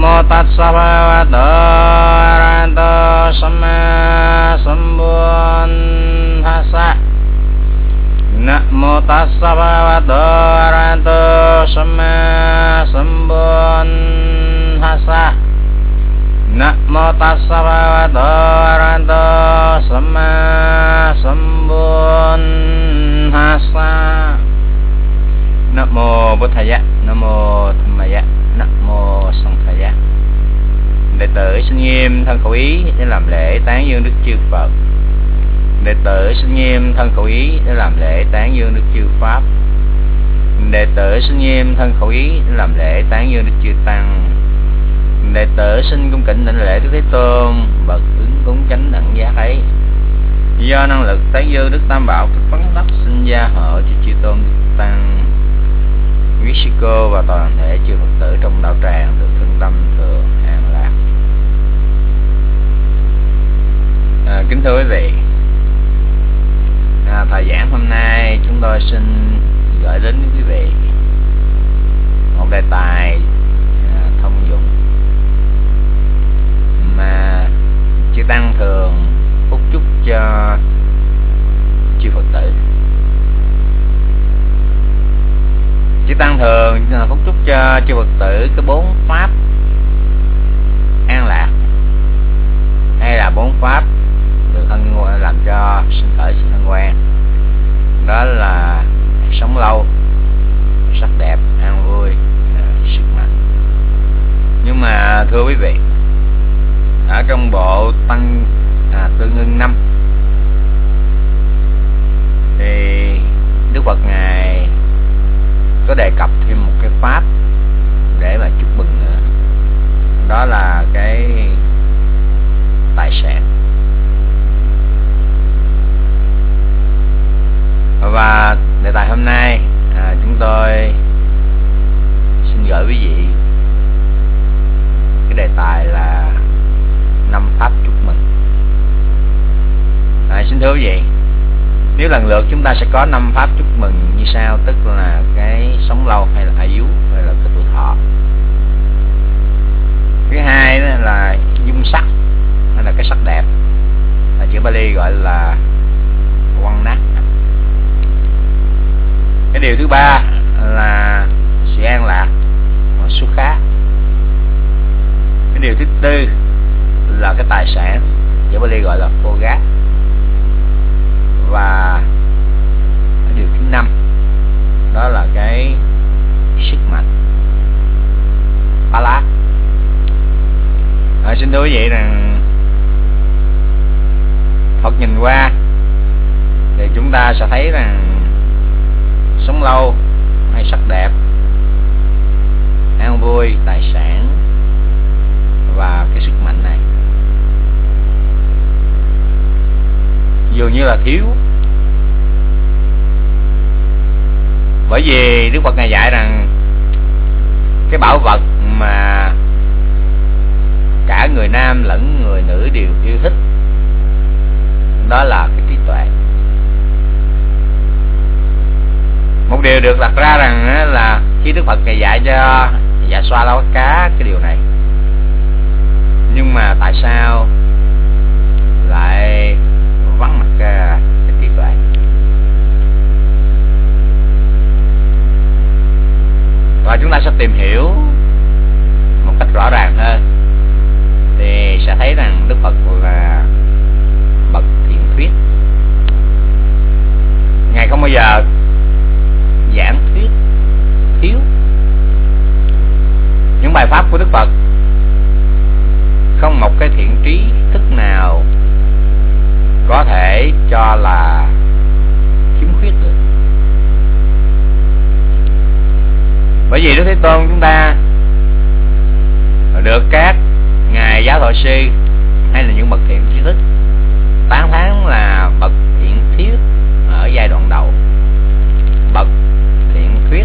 mô tassa bhagavato arahato samma sambuddhassa na mô tassa bhagavato arahato samma sambuddhassa na mô tassa bhagavato arahato samma sambuddhassa Nam mô Bụt Thaya dạ, Nam mô Tham Maya dạ. Nam mô Song Thaya Đệ tử xin nghiêm thân khẩu ý để làm lễ tán dương Đức Chư Phật. Đệ tử xin nghiêm thân khẩu ý để làm lễ tán dương Đức Chư Pháp. Đệ tử xin nghiêm thân khẩu ý để làm lễ tán dương Đức Chư Tăng. Đệ tử xin cung kính đảnh lễ Đức Thế Tôn. Bậc ứng cúng chánh đẳng giác ấy Do năng lực tán dương Đức Tam Bảo Đức Phấn Đắc sinh gia hộ cho Chư Tôn Đức Tăng quý sư cô và toàn thể chư Phật tử trong đạo tràng được thân tâm thường an lạc. À, kính thưa quý vị, à, thời giảng hôm nay chúng tôi xin gửi đến quý vị một đề tài à, thông dụng mà chư tăng thường phúc chúc cho chư Phật tử chư tăng thường phúc chúc cho chư Phật tử cái bốn pháp an lạc. Hay là bốn pháp được thân làm cho sinh khởi sự thân quen đó là sống lâu sắc đẹp an vui ờ, sức mạnh. Nhưng mà thưa quý vị ở trong bộ tăng à, tương ưng năm thì đức phật ngài có đề cập thêm một cái pháp để mà chúc mừng nữa. Đó là cái tài sản. Và đề tài hôm nay à, chúng tôi xin gửi quý vị cái đề tài là năm pháp chúc mừng. À, xin thưa quý vị nếu lần lượt chúng ta sẽ có năm pháp chúc mừng như sau tức là sống lâu hay là yếu hay là cái tuổi thọ. Thứ hai là dung sắc, hay là cái sắc đẹp. Là chữ Bali gọi là quan nát. Cái điều thứ ba là sự an lạc và xuất khá. Cái điều thứ tư là cái tài sản, chữ Bali gọi là phô gác và điều thứ năm đó là cái sức mạnh. Ba lá. À, xin thưa quý vị rằng Phật nhìn qua thì chúng ta sẽ thấy rằng sống lâu hay sắc đẹp an vui tài sản và cái sức mạnh này. Dường như là thiếu bởi vì đức phật ngài dạy rằng cái bảo vật mà cả người nam lẫn người nữ đều yêu thích, đó là cái trí tuệ. Một điều được đặt ra rằng là khi đức phật ngài dạy cho dạ xoa lau cá cái điều này. Nhưng mà tại sao lại vắng mặt à, cái trí tuệ và chúng ta sẽ tìm hiểu một cách rõ ràng hơn. Thì sẽ thấy rằng đức phật là bậc thiện thuyết. Ngài không bao giờ giảng thuyết thiếu. Những bài pháp của đức phật không một cái thiện trí thức nào có thể cho là khiếm khuyết được bởi vì đức thế tôn chúng ta được các ngài giáo thọ sư hay là những bậc thiện trí thức tán thán là bậc thiện thuyết ở giai đoạn đầu, bậc thiện thuyết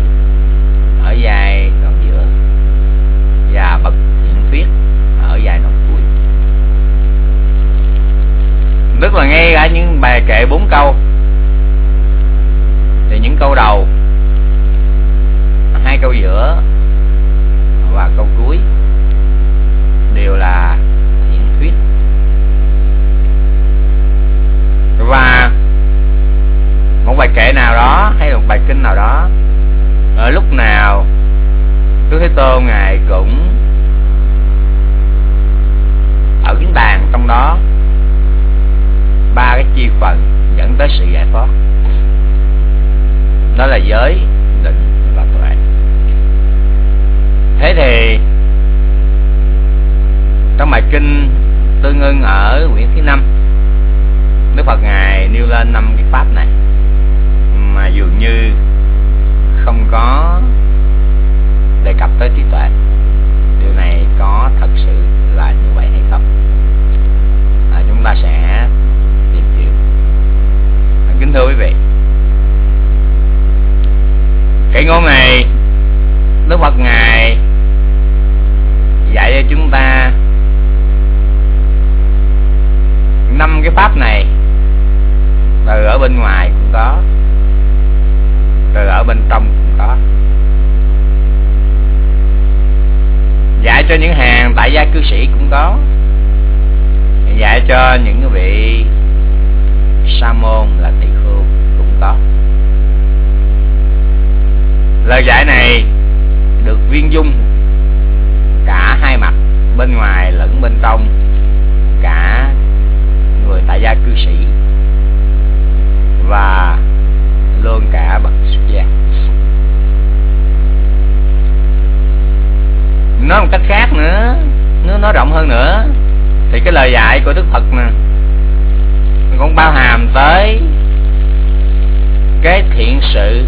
ở giai đoạn giữa, và bậc thiện thuyết ở giai đoạn cuối. Tức là ngay cả những bài kệ bốn câu. Thì những câu đầu hai câu giữa và câu cuối đều là diễn thuyết. Và một bài kệ nào đó hay một bài kinh nào đó, ở lúc nào Đức Thế Tôn ngài cũng ở cái đàn trong đó ba cái chi phần dẫn tới sự giải thoát. Đó là giới định và tuệ thế thì trong bài kinh tương ưng ở quyển thứ năm đức phật ngài nêu lên năm cái pháp này mà dường như không có đề cập tới trí tuệ. Điều này có thật sự là như vậy hay không? À, chúng ta sẽ tìm hiểu. À, kính thưa quý vị cái ngôn này đức phật ngài dạy cho chúng ta năm cái pháp này. Từ ở bên ngoài cũng có, từ ở bên trong cũng có. Dạy cho những hàng tại gia cư sĩ cũng có. Dạy cho những vị sa môn là tỳ khưu cũng có. Lời dạy này được viên dung cả hai mặt, bên ngoài lẫn bên trong, cả người tại gia cư sĩ và luôn cả bậc xuất gia. Nói một cách khác nữa nếu nói rộng hơn nữa. Thì cái lời dạy của đức phật nè cũng bao hàm tới cái thiện sự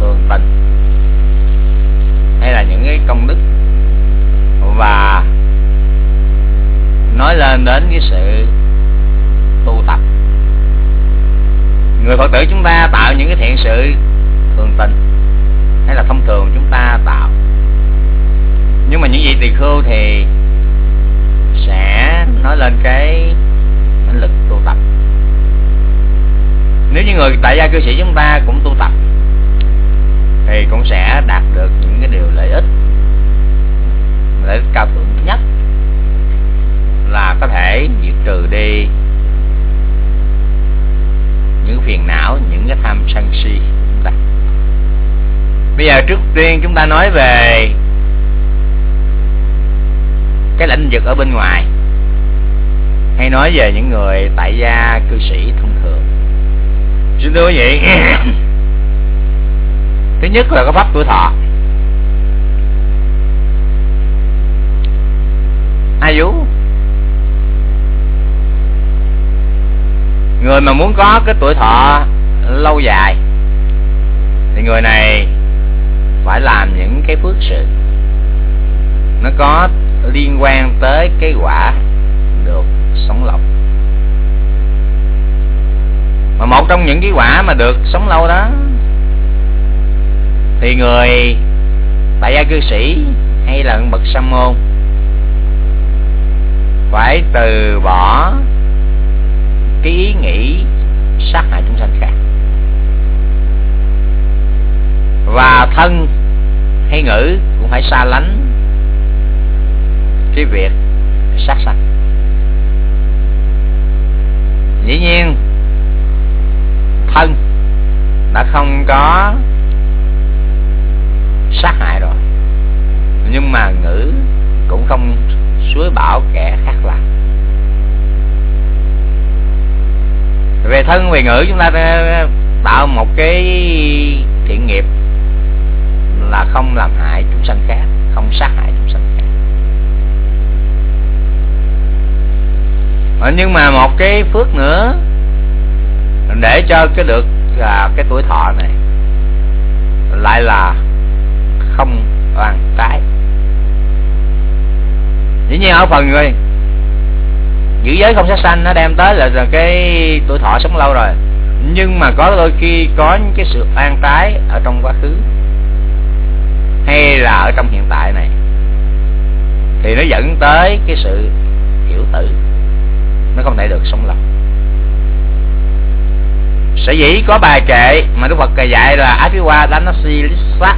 thường tình. Hay là những cái công đức và nói lên đến cái sự tu tập. Người phật tử chúng ta tạo những cái thiện sự thường tình, hay là thông thường chúng ta tạo. Nhưng mà những vị tỳ khưu thì sẽ nói lên cái năng lực tu tập. Nếu như người tại gia cư sĩ chúng ta cũng tu tập, thì cũng sẽ đạt được những cái điều lợi ích lợi ích cao thượng nhất, là có thể diệt trừ đi những phiền não, những cái tham sân si chúng ta. Bây giờ trước tiên chúng ta nói về cái lĩnh vực ở bên ngoài. Hay nói về những người tại gia cư sĩ thông thường. Xin thưa quý vị, thứ nhất là có pháp tuổi thọ. Ai vú? Người mà muốn có cái tuổi thọ lâu dài, thì người này phải làm những cái phước sự. Nó có liên quan tới cái quả được sống lâu. Mà một trong những cái quả mà được sống lâu đó, thì người tại gia cư sĩ hay là bậc sa môn phải từ bỏ cái ý nghĩ sát hại chúng sanh khác. Và thân hay ngữ cũng phải xa lánh cái việc sát sanh. Dĩ nhiên, thân đã không có sát hại rồi, nhưng mà ngữ cũng không suối bảo kẻ khác làm. Về thân về ngữ chúng ta tạo một cái thiện nghiệp là không làm hại chúng sanh khác, không sát hại chúng sanh khác. Ờ, nhưng mà một cái phước nữa để cho cái được là cái tuổi thọ này lại là không oan trái dĩ nhiên ở phần người, giữ giới không sát sanh nó đem tới là cái tuổi thọ sống lâu rồi. Nhưng mà có đôi khi có những cái sự an trái ở trong quá khứ, hay là ở trong hiện tại này, thì nó dẫn tới cái sự hiểu tử, nó không thể được sống lâu. Sở dĩ có bài kệ mà đức phật dạy là apiwa danasi lissa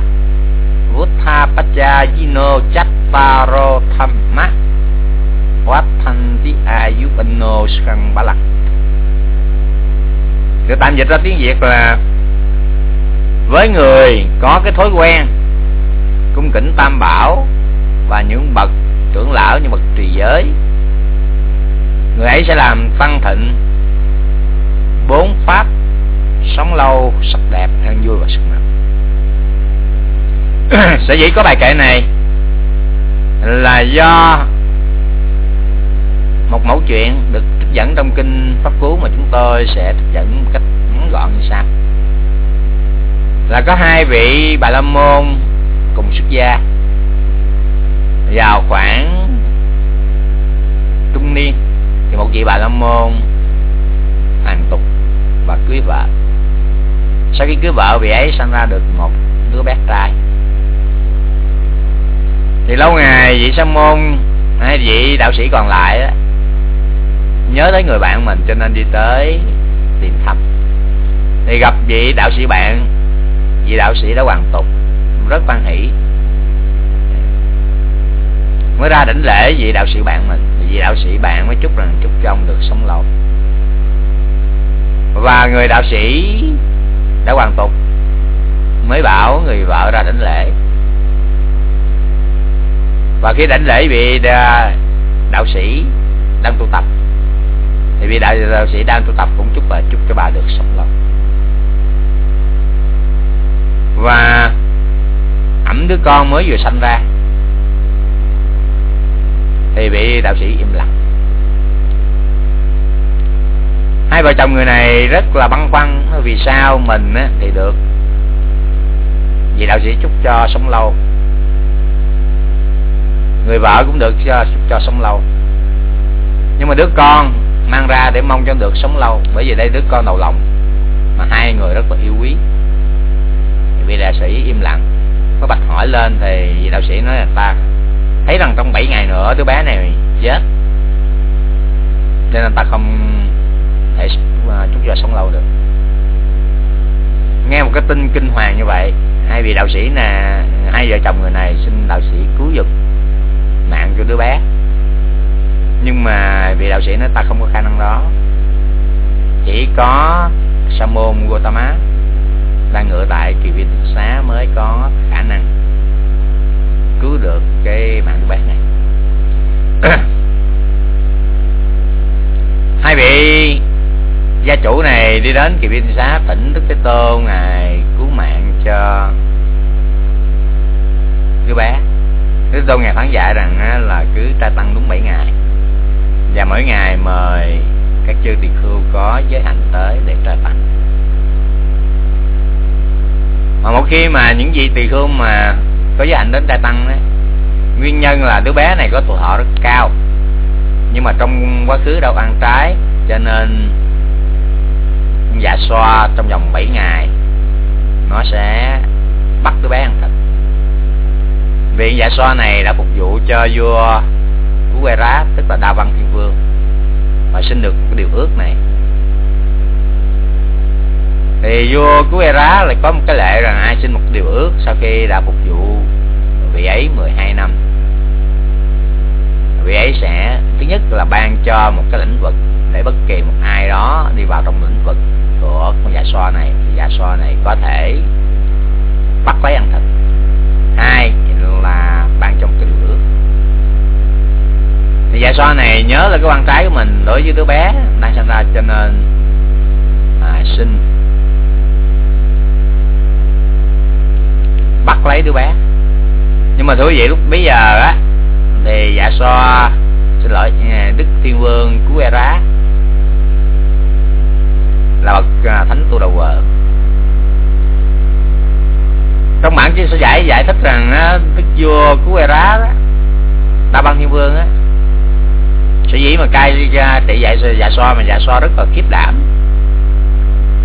Vuttha Pacha Jino Chach taro thamma Vattanti ayupano skang balak Để tạm dịch ra tiếng Việt là Với người có cái thói quen Cung kính tam bảo Và những bậc trưởng lão như bậc trì giới Người ấy sẽ làm tăng thịnh Bốn pháp Sống lâu, sắc đẹp, an vui và sức mạnh. Sở dĩ có bài kệ này Là do một mẫu chuyện được trích dẫn trong kinh pháp cú mà chúng tôi sẽ trích dẫn một cách ngắn gọn như sau. Là có hai vị bà la môn cùng xuất gia vào khoảng trung niên, thì một vị bà la môn hoàn tục và cưới vợ. Sau khi cưới vợ, vị ấy sinh ra được một đứa bé trai thì lâu ngày vị sa môn hay vị đạo sĩ còn lại đó, nhớ tới người bạn mình cho nên đi tới tìm thăm thì gặp vị đạo sĩ bạn vị đạo sĩ đã hoàn tục rất quan hỷ. Mới ra đỉnh lễ vị đạo sĩ bạn mình vị đạo sĩ bạn mới chúc rằng chúc cho ông được sống lâu. Và người đạo sĩ đã hoàn tục mới bảo người vợ ra đỉnh lễ và khi đảnh lễ vị à, đạo sĩ đang tu tập. Thì vì đạo, đạo sĩ đang tu tập cũng chúc bà chúc cho bà được sống lâu. Và ẩm đứa con mới vừa sanh ra thì bị đạo sĩ im lặng. Hai vợ chồng người này rất là băn khoăn vì sao mình thì được. Vì đạo sĩ chúc cho sống lâu người vợ cũng được cho, cho sống lâu. Nhưng mà đứa con mang ra để mong cho được sống lâu bởi vì đây đứa con đầu lòng mà hai người rất là yêu quý. Vị đạo sĩ im lặng. Có bạch hỏi lên thì vị đạo sĩ nói là ta thấy rằng trong 7 ngày nữa đứa bé này chết nên là ta không thể à, chúc cho sống lâu được. Nghe một cái tin kinh hoàng như vậy hai vị đạo sĩ nè hai vợ chồng người này xin đạo sĩ cứu giúp mạng cho đứa bé. Nhưng mà vị đạo sĩ nói ta không có khả năng đó. Chỉ có sa môn Gautama đang ngựa tại kỳ viên thực xá mới có khả năng cứu được cái mạng đứa bé này. Hai vị gia chủ này đi đến kỳ viên thực xá tỉnh đức thế tôn ngài cứu mạng cho đứa bé. Đức Tôn Ngài phán dạy rằng là cứ tra tăng đúng 7 ngày. Và mỗi ngày mời các chư tỳ khưu có giới hạnh tới để tra tăng. Mà một khi mà những vị tỳ khưu mà có giới hạnh đến tra tăng đấy nguyên nhân là đứa bé này có tuổi thọ rất cao. Nhưng mà trong quá khứ đâu ăn trái, cho nên dạ xoa trong vòng 7 ngày, nó sẽ bắt đứa bé ăn thịt viện dạ xoa này đã phục vụ cho vua Phú Quê Rá tức là Đa Văn Thiên Vương. Và xin được cái điều ước này. Thì vua Phú Quê Rá lại có một cái lệ rằng ai xin một điều ước sau khi đã phục vụ vị ấy 12 năm. Vị ấy sẽ, thứ nhất là ban cho một cái lĩnh vực để bất kỳ một ai đó đi vào trong lĩnh vực của con dạ xoa này, thì dạ xoa này có thể bắt lấy ăn thịt. Hai là ban trong cái điều ước thì dạ xoa này nhớ là cái quan trái của mình đối với đứa bé đang sinh ra cho nên à, xin bắt lấy đứa bé. Nhưng mà thưa quý vị lúc bây giờ á thì dạ xoa xin lỗi à, đức thiên vương cứu e rá là bậc à, thánh tu đầu vợ. Trong bản chứ sẽ giải giải thích rằng á, đức vua cứu e rá đó đa băng thiên vương á sở dĩ mà cai à, ra trị dạy dạ xoa mà dạ xoa rất là khiếp đảm.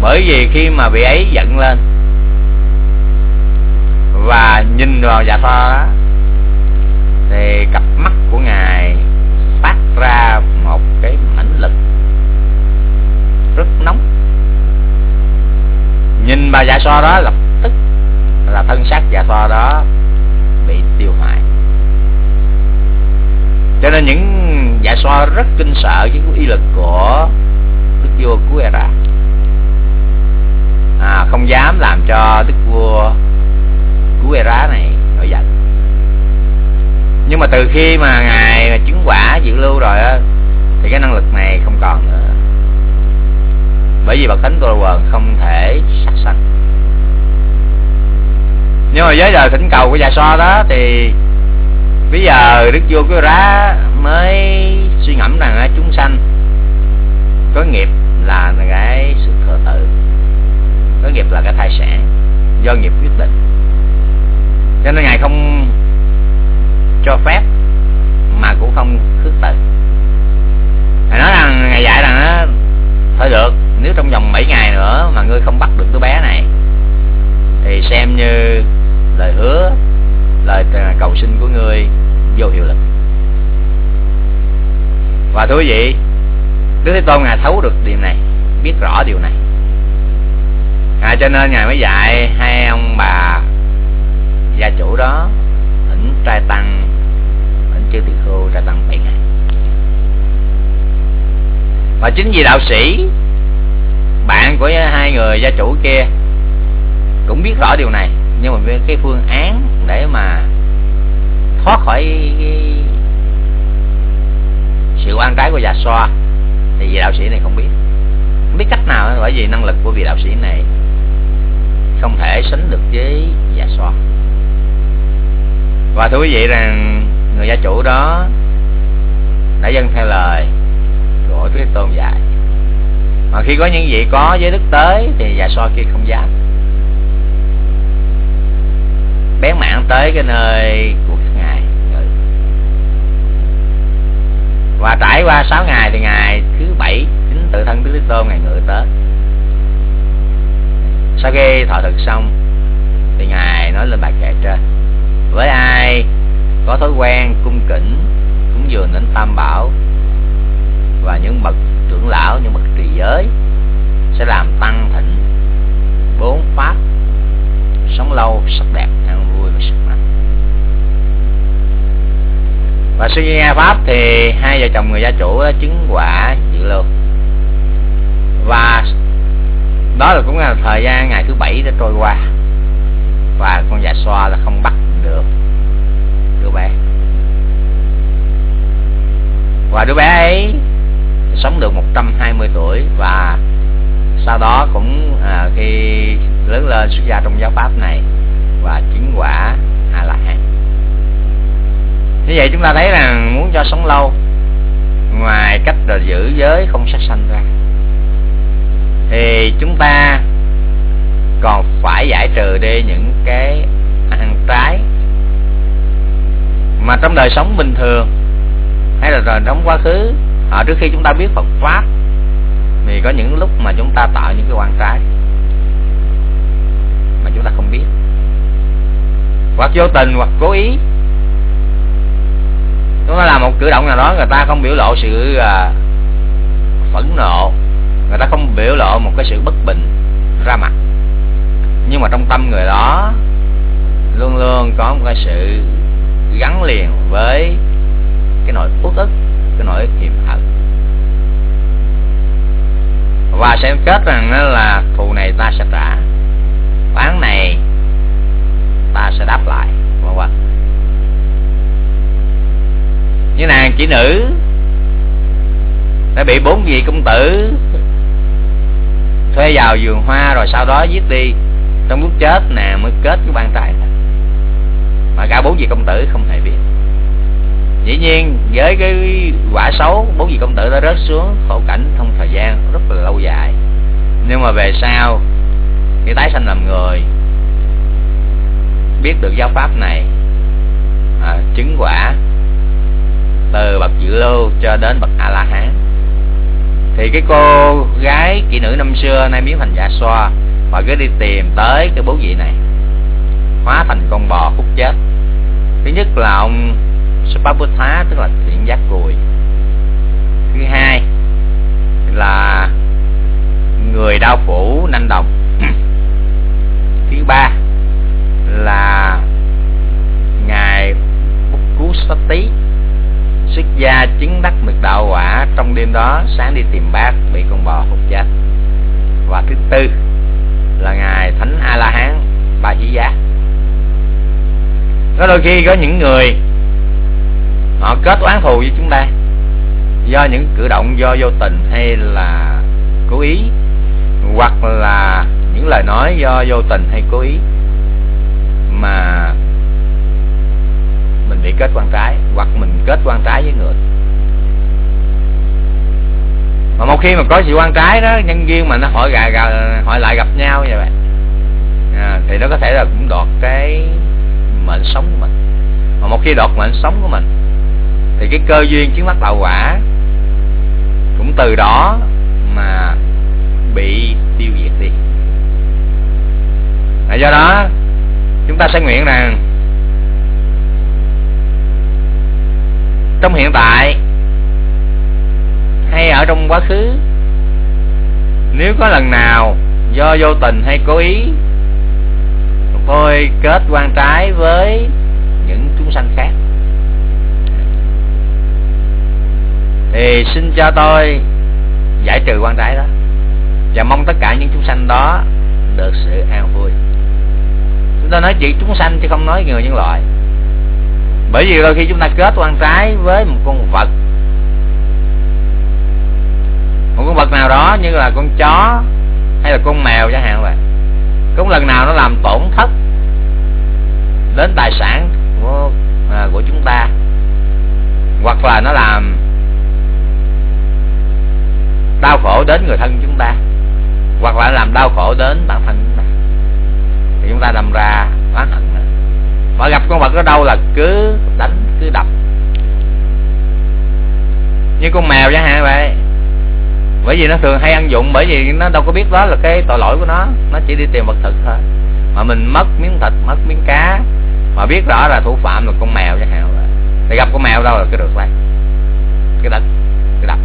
Bởi vì khi mà vị ấy giận lên và nhìn vào dạ xoa đó, thì cặp mắt của ngài phát ra một cái mãnh lực rất nóng. Nhìn bà dạ xoa đó, lập tức là thân xác dạ xoa đó bị tiêu hoại. Nên những dạ so rất kinh sợ cái uy lực của đức vua Kuera à, không dám làm cho đức vua Kuera này nổi giận. Nhưng mà từ khi mà ngài chứng quả dự lưu rồi á thì cái năng lực này không còn nữa. Bởi vì bậc thánh tô quần không thể sát sanh. Nhưng mà với lời thỉnh cầu của dạ già so đó thì bây giờ đức vua cái rá mới suy ngẫm rằng chúng sanh có nghiệp là cái sự thừa tự có nghiệp là cái thai sản do nghiệp quyết định. Cho nên ngài không cho phép mà cũng không khước từ. Ngài nói rằng ngài dạy rằng đó, thôi được nếu trong vòng 7 ngày nữa mà ngươi không bắt được đứa bé này thì xem như lời hứa lời cầu xin của ngươi vô hiệu lực. Và thưa quý vị Đức Thế Tôn Ngài thấu được điều này Biết rõ điều này. À, Cho nên Ngài mới dạy Hai ông bà Gia chủ đó Thỉnh trai tăng Thỉnh chư tỳ khưu trai tăng bảy ngày. Và chính vì đạo sĩ Bạn của hai người gia chủ kia Cũng biết rõ điều này Nhưng mà cái phương án Để mà thoát khỏi cái sự oan trái của già xoa. Thì vị đạo sĩ này không biết. Không biết cách nào bởi vì năng lực của vị đạo sĩ này không thể sánh được với già xoa. Và thưa quý vị rằng, người gia chủ đó đã dâng theo lời của Đức Tôn dạy. Mà khi có những vị có giới đức tới thì già xoa kia không dám. Bén mạng tới cái nơi của các ngài và trải qua 6 ngày thì ngày thứ bảy, chính tự thân Đức Thế Tôn ngày ngự tới. Sau khi thọ thực xong, thì ngài nói lên bài kệ trên. Với ai có thói quen cung kính, cúng dường đến tam bảo và những bậc trưởng lão, những bậc trì giới, sẽ làm tăng thịnh bốn pháp sống lâu, sắc đẹp, an vui và sức mạnh và suy nghe pháp thì hai vợ chồng người gia chủ chứng quả dự lưu và đó là cũng là thời gian ngày thứ bảy đã trôi qua. Và con dạ xoa là không bắt được đứa bé. Và đứa bé ấy sống được 120 tuổi và sau đó cũng à, khi lớn lên xuất gia trong giáo pháp này và chứng quả a la hán như vậy chúng ta thấy rằng muốn cho sống lâu, ngoài cách là giữ giới không sát sanh ra, thì chúng ta còn phải giải trừ đi những cái ăn trái mà trong đời sống bình thường hay là đời sống quá khứ ở trước khi chúng ta biết Phật pháp thì có những lúc mà chúng ta tạo những cái quan trái mà chúng ta không biết. Hoặc vô tình hoặc cố ý chúng ta làm một cử động nào đó người ta không biểu lộ sự à, phẫn nộ. Người ta không biểu lộ một cái sự bất bình ra mặt. Nhưng mà trong tâm người đó luôn luôn có một cái sự gắn liền với cái nỗi uất ức cái nỗi hiểm hận. Và sẽ kết rằng là thù này ta sẽ trả oán này ta sẽ đáp lại. Vân vân như nàng chỉ nữ. Đã bị bốn vị công tử thuê vào vườn hoa rồi sau đó giết đi. Trong lúc chết nè mới kết cái ban trái mà cả bốn vị công tử không hề biết. Dĩ nhiên với cái quả xấu bốn vị công tử đã rớt xuống khổ cảnh trong thời gian rất là lâu dài. Nhưng mà về sau khi tái sanh làm người biết được giáo pháp này à, chứng quả từ bậc dự lưu cho đến bậc a la hán thì cái cô gái, kỹ nữ năm xưa nay biến thành dạ xoa và cứ đi tìm tới cái bố vị này, hóa thành con bò hút chết. Thứ nhất là ông Sapabutha tức là thiện giác cùi thứ hai là người đau phủ nanh đồng. Thứ ba là ngài cú sát tí xuất gia chứng đắc được đạo quả trong đêm đó, sáng đi tìm bác, bị con bò hút chết. Và thứ tư là ngài thánh a la hán bà chỉ giá. Có đôi khi có những người, họ kết oán thù với chúng ta do những cử động, do vô tình hay là cố ý, hoặc là những lời nói do vô tình hay cố ý mà mình bị kết quan trái hoặc mình kết quan trái với người. Mà một khi mà có sự quan trái đó nhân viên mà nó hỏi gà, gà hỏi lại gặp nhau vậy vậy à, thì nó có thể là cũng đọt cái mệnh sống của mình. Mà một khi đọt mệnh sống của mình thì cái cơ duyên chứng mắt đạo quả cũng từ đó mà bị tiêu diệt đi. À, do đó chúng ta sẽ nguyện rằng trong hiện tại, hay ở trong quá khứ. Nếu có lần nào do vô tình hay cố ý tôi kết quan trái với những chúng sanh khác. Thì xin cho tôi giải trừ quan trái đó, và mong tất cả những chúng sanh đó được sự an vui. Chúng ta nói chỉ chúng sanh chứ không nói người nhân loại bởi vì đôi khi chúng ta kết quan trái với một con vật. Một con vật nào đó như là con chó hay là con mèo chẳng hạn vậy. Cũng lần nào nó làm tổn thất đến tài sản của à, của chúng ta. Hoặc là nó làm đau khổ đến người thân chúng ta. Hoặc là làm đau khổ đến bản thân chúng ta. Thì chúng ta làm ra oán hận mà gặp con vật ở đâu là cứ đánh, cứ đập. Như con mèo chẳng hạn vậy? Bởi vì nó thường hay ăn dụng bởi vì nó đâu có biết đó là cái tội lỗi của nó. Nó chỉ đi tìm vật thực thôi. Mà mình mất miếng thịt, mất miếng cá, mà biết rõ là thủ phạm là con mèo chẳng hạn vậy? Thì gặp con mèo đâu là cái được lại cái đánh cái đập.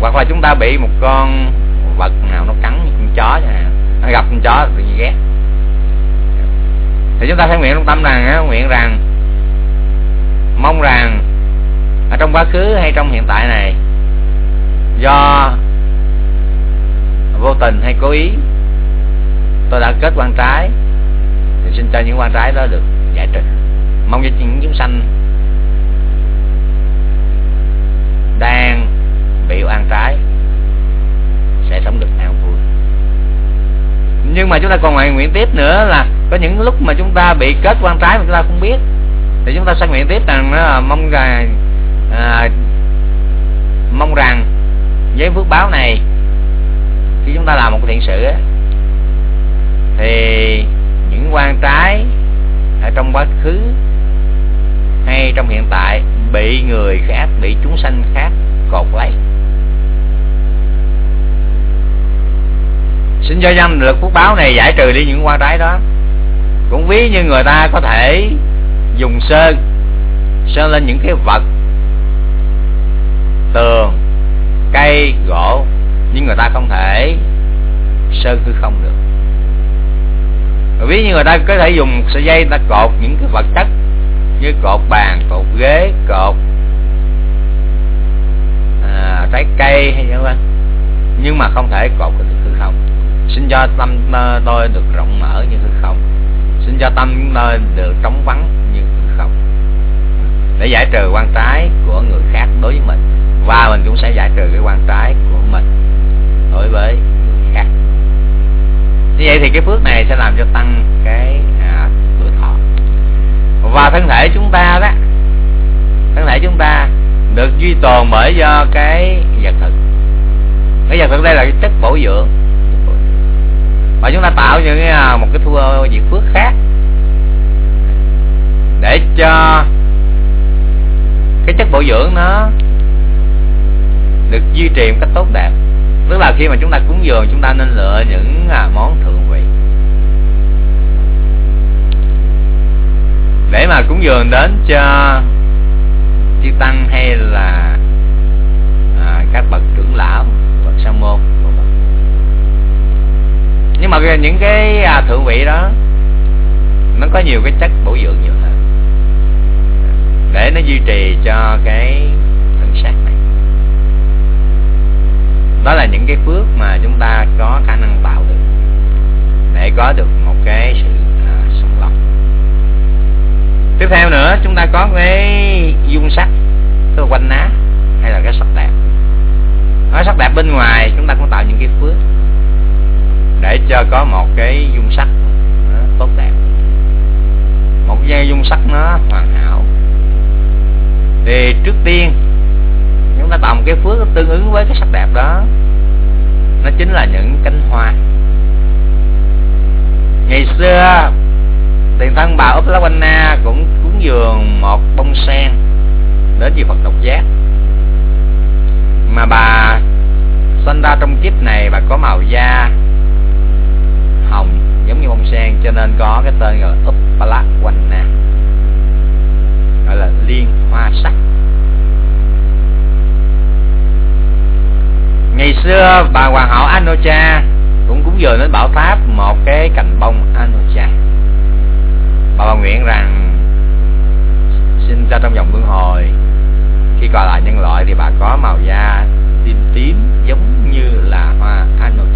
Hoặc là chúng ta bị một con vật nào nó cắn như con chó chẳng hạn nó gặp con chó tự nhiên ghét thì chúng ta phải nguyện trong tâm rằng nguyện rằng, mong rằng ở trong quá khứ hay trong hiện tại này, do vô tình hay cố ý, tôi đã kết quan trái, thì xin cho những quan trái đó được giải trừ. Mong cho những chúng sanh đang bị oan trái sẽ sống được an nhưng mà chúng ta còn ngoại nguyện tiếp nữa là có những lúc mà chúng ta bị kết quan trái mà chúng ta không biết. Thì chúng ta sẽ nguyện tiếp rằng là mong rằng à, mong rằng với phước báo này khi chúng ta làm một thiện sự ấy, thì những quan trái ở trong quá khứ hay trong hiện tại bị người khác bị chúng sanh khác cột lấy. Xin cho danh lực phúc báo này giải trừ đi những quan trái đó. Cũng ví như người ta có thể dùng sơn sơn lên những cái vật tường cây gỗ nhưng người ta không thể sơn hư không được. Ví như người ta có thể dùng sợi dây ta cột những cái vật chất như cột bàn cột ghế cột à, trái cây hay vân vân nhưng mà không thể cột được hư không xin cho tâm ờ, tôi được rộng mở như hư không. Xin cho tâm tôi được trống vắng như hư không. Để giải trừ quan trái của người khác đối với mình. Và mình cũng sẽ giải trừ cái quan trái của mình đối với người khác. Như vậy thì cái phước này sẽ làm cho tăng cái à, tuổi thọ. Và thân thể chúng ta đó thân thể chúng ta được duy tồn bởi do cái vật thực. Cái vật thực đây là cái chất bổ dưỡng và chúng ta tạo những à, một cái thua diệt à, phước khác để cho cái chất bổ dưỡng nó được duy trì một cách tốt đẹp. Tức là khi mà chúng ta cúng dường chúng ta nên lựa những à, món thượng vị. Để mà cúng dường đến cho chư tăng hay là à, các bậc trưởng lão bậc sa môn nhưng mà những cái à, thượng vị đó nó có nhiều cái chất bổ dưỡng nhiều hơn. Để nó duy trì cho cái thân xác này. Đó là những cái phước mà chúng ta có khả năng tạo được. Để có được một cái sự à, sống lọc tiếp theo nữa chúng ta có cái dung sắc tức là quanh ná hay là cái sắc đẹp ở sắc đẹp bên ngoài chúng ta cũng tạo những cái phước để cho có một cái dung sắc tốt đẹp. Một cái dung sắc nó hoàn hảo. Thì trước tiên, chúng ta tạo một cái phước tương ứng với cái sắc đẹp đó. Nó chính là những cánh hoa. Ngày xưa, tiền thân bà úp lá cũng cúng dường một bông sen đến vị phật độc giác. Mà bà sinh ra trong kiếp này, bà có màu da hồng giống như bông sen cho nên có cái tên gọi là lá quanh nè gọi là liên hoa sắc. Ngày xưa bà hoàng hậu Anocha cũng cúng dường đến bảo tháp một cái cành bông Anocha bà, bà nguyện rằng sinh ra trong vòng luân hồi. Khi còn lại nhân loại thì bà có màu da tím tím giống như là hoa Anocha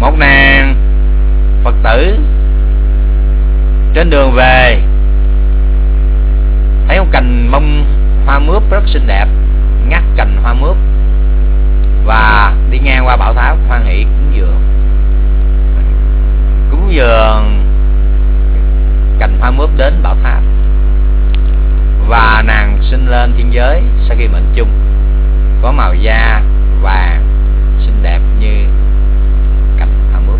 một nàng phật tử trên đường về, thấy một cành mông hoa mướp rất xinh đẹp, ngắt cành hoa mướp và đi ngang qua bảo tháp hoan hỷ cúng dường. Cúng dường, cành hoa mướp đến bảo tháp và nàng sinh lên thiên giới sau khi mệnh chung, có màu da vàng xinh đẹp như cành hoa mướp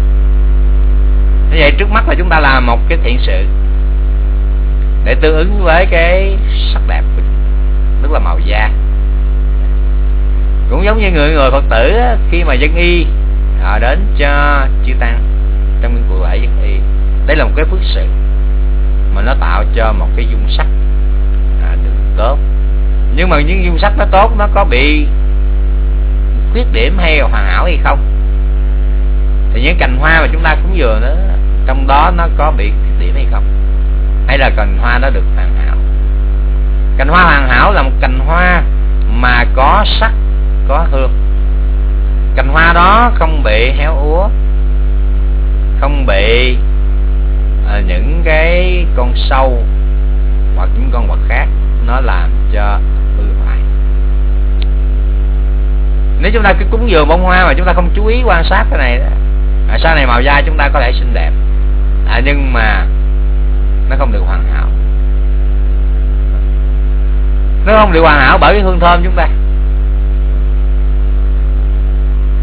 như vậy trước mắt là chúng ta làm một cái thiện sự để tương ứng với cái sắc đẹp của tức là màu da. Cũng giống như người người phật tử khi mà dân y họ đến cho chư tăng trong những cuộc lễ dân y đây là một cái phước sự mà nó tạo cho một cái dung sắc à, được tốt. Nhưng mà những dung sắc nó tốt nó có bị khuyết điểm hay hoàn hảo hay không? Thì những cành hoa mà chúng ta cũng vừa đó trong đó nó có bị khuyết điểm hay không? Hay là cành hoa nó được hoàn hảo? Cành hoa hoàn hảo là một cành hoa mà có sắc có hương. Cành hoa đó không bị héo úa không bị à, những cái con sâu hoặc những con vật khác. Nó làm cho hư hoại. Nếu chúng ta cứ cúng dường bông hoa mà chúng ta không chú ý quan sát cái này đó à, sau này màu da chúng ta có thể xinh đẹp à, nhưng mà nó không được hoàn hảo. Nó không được hoàn hảo bởi cái hương thơm chúng ta.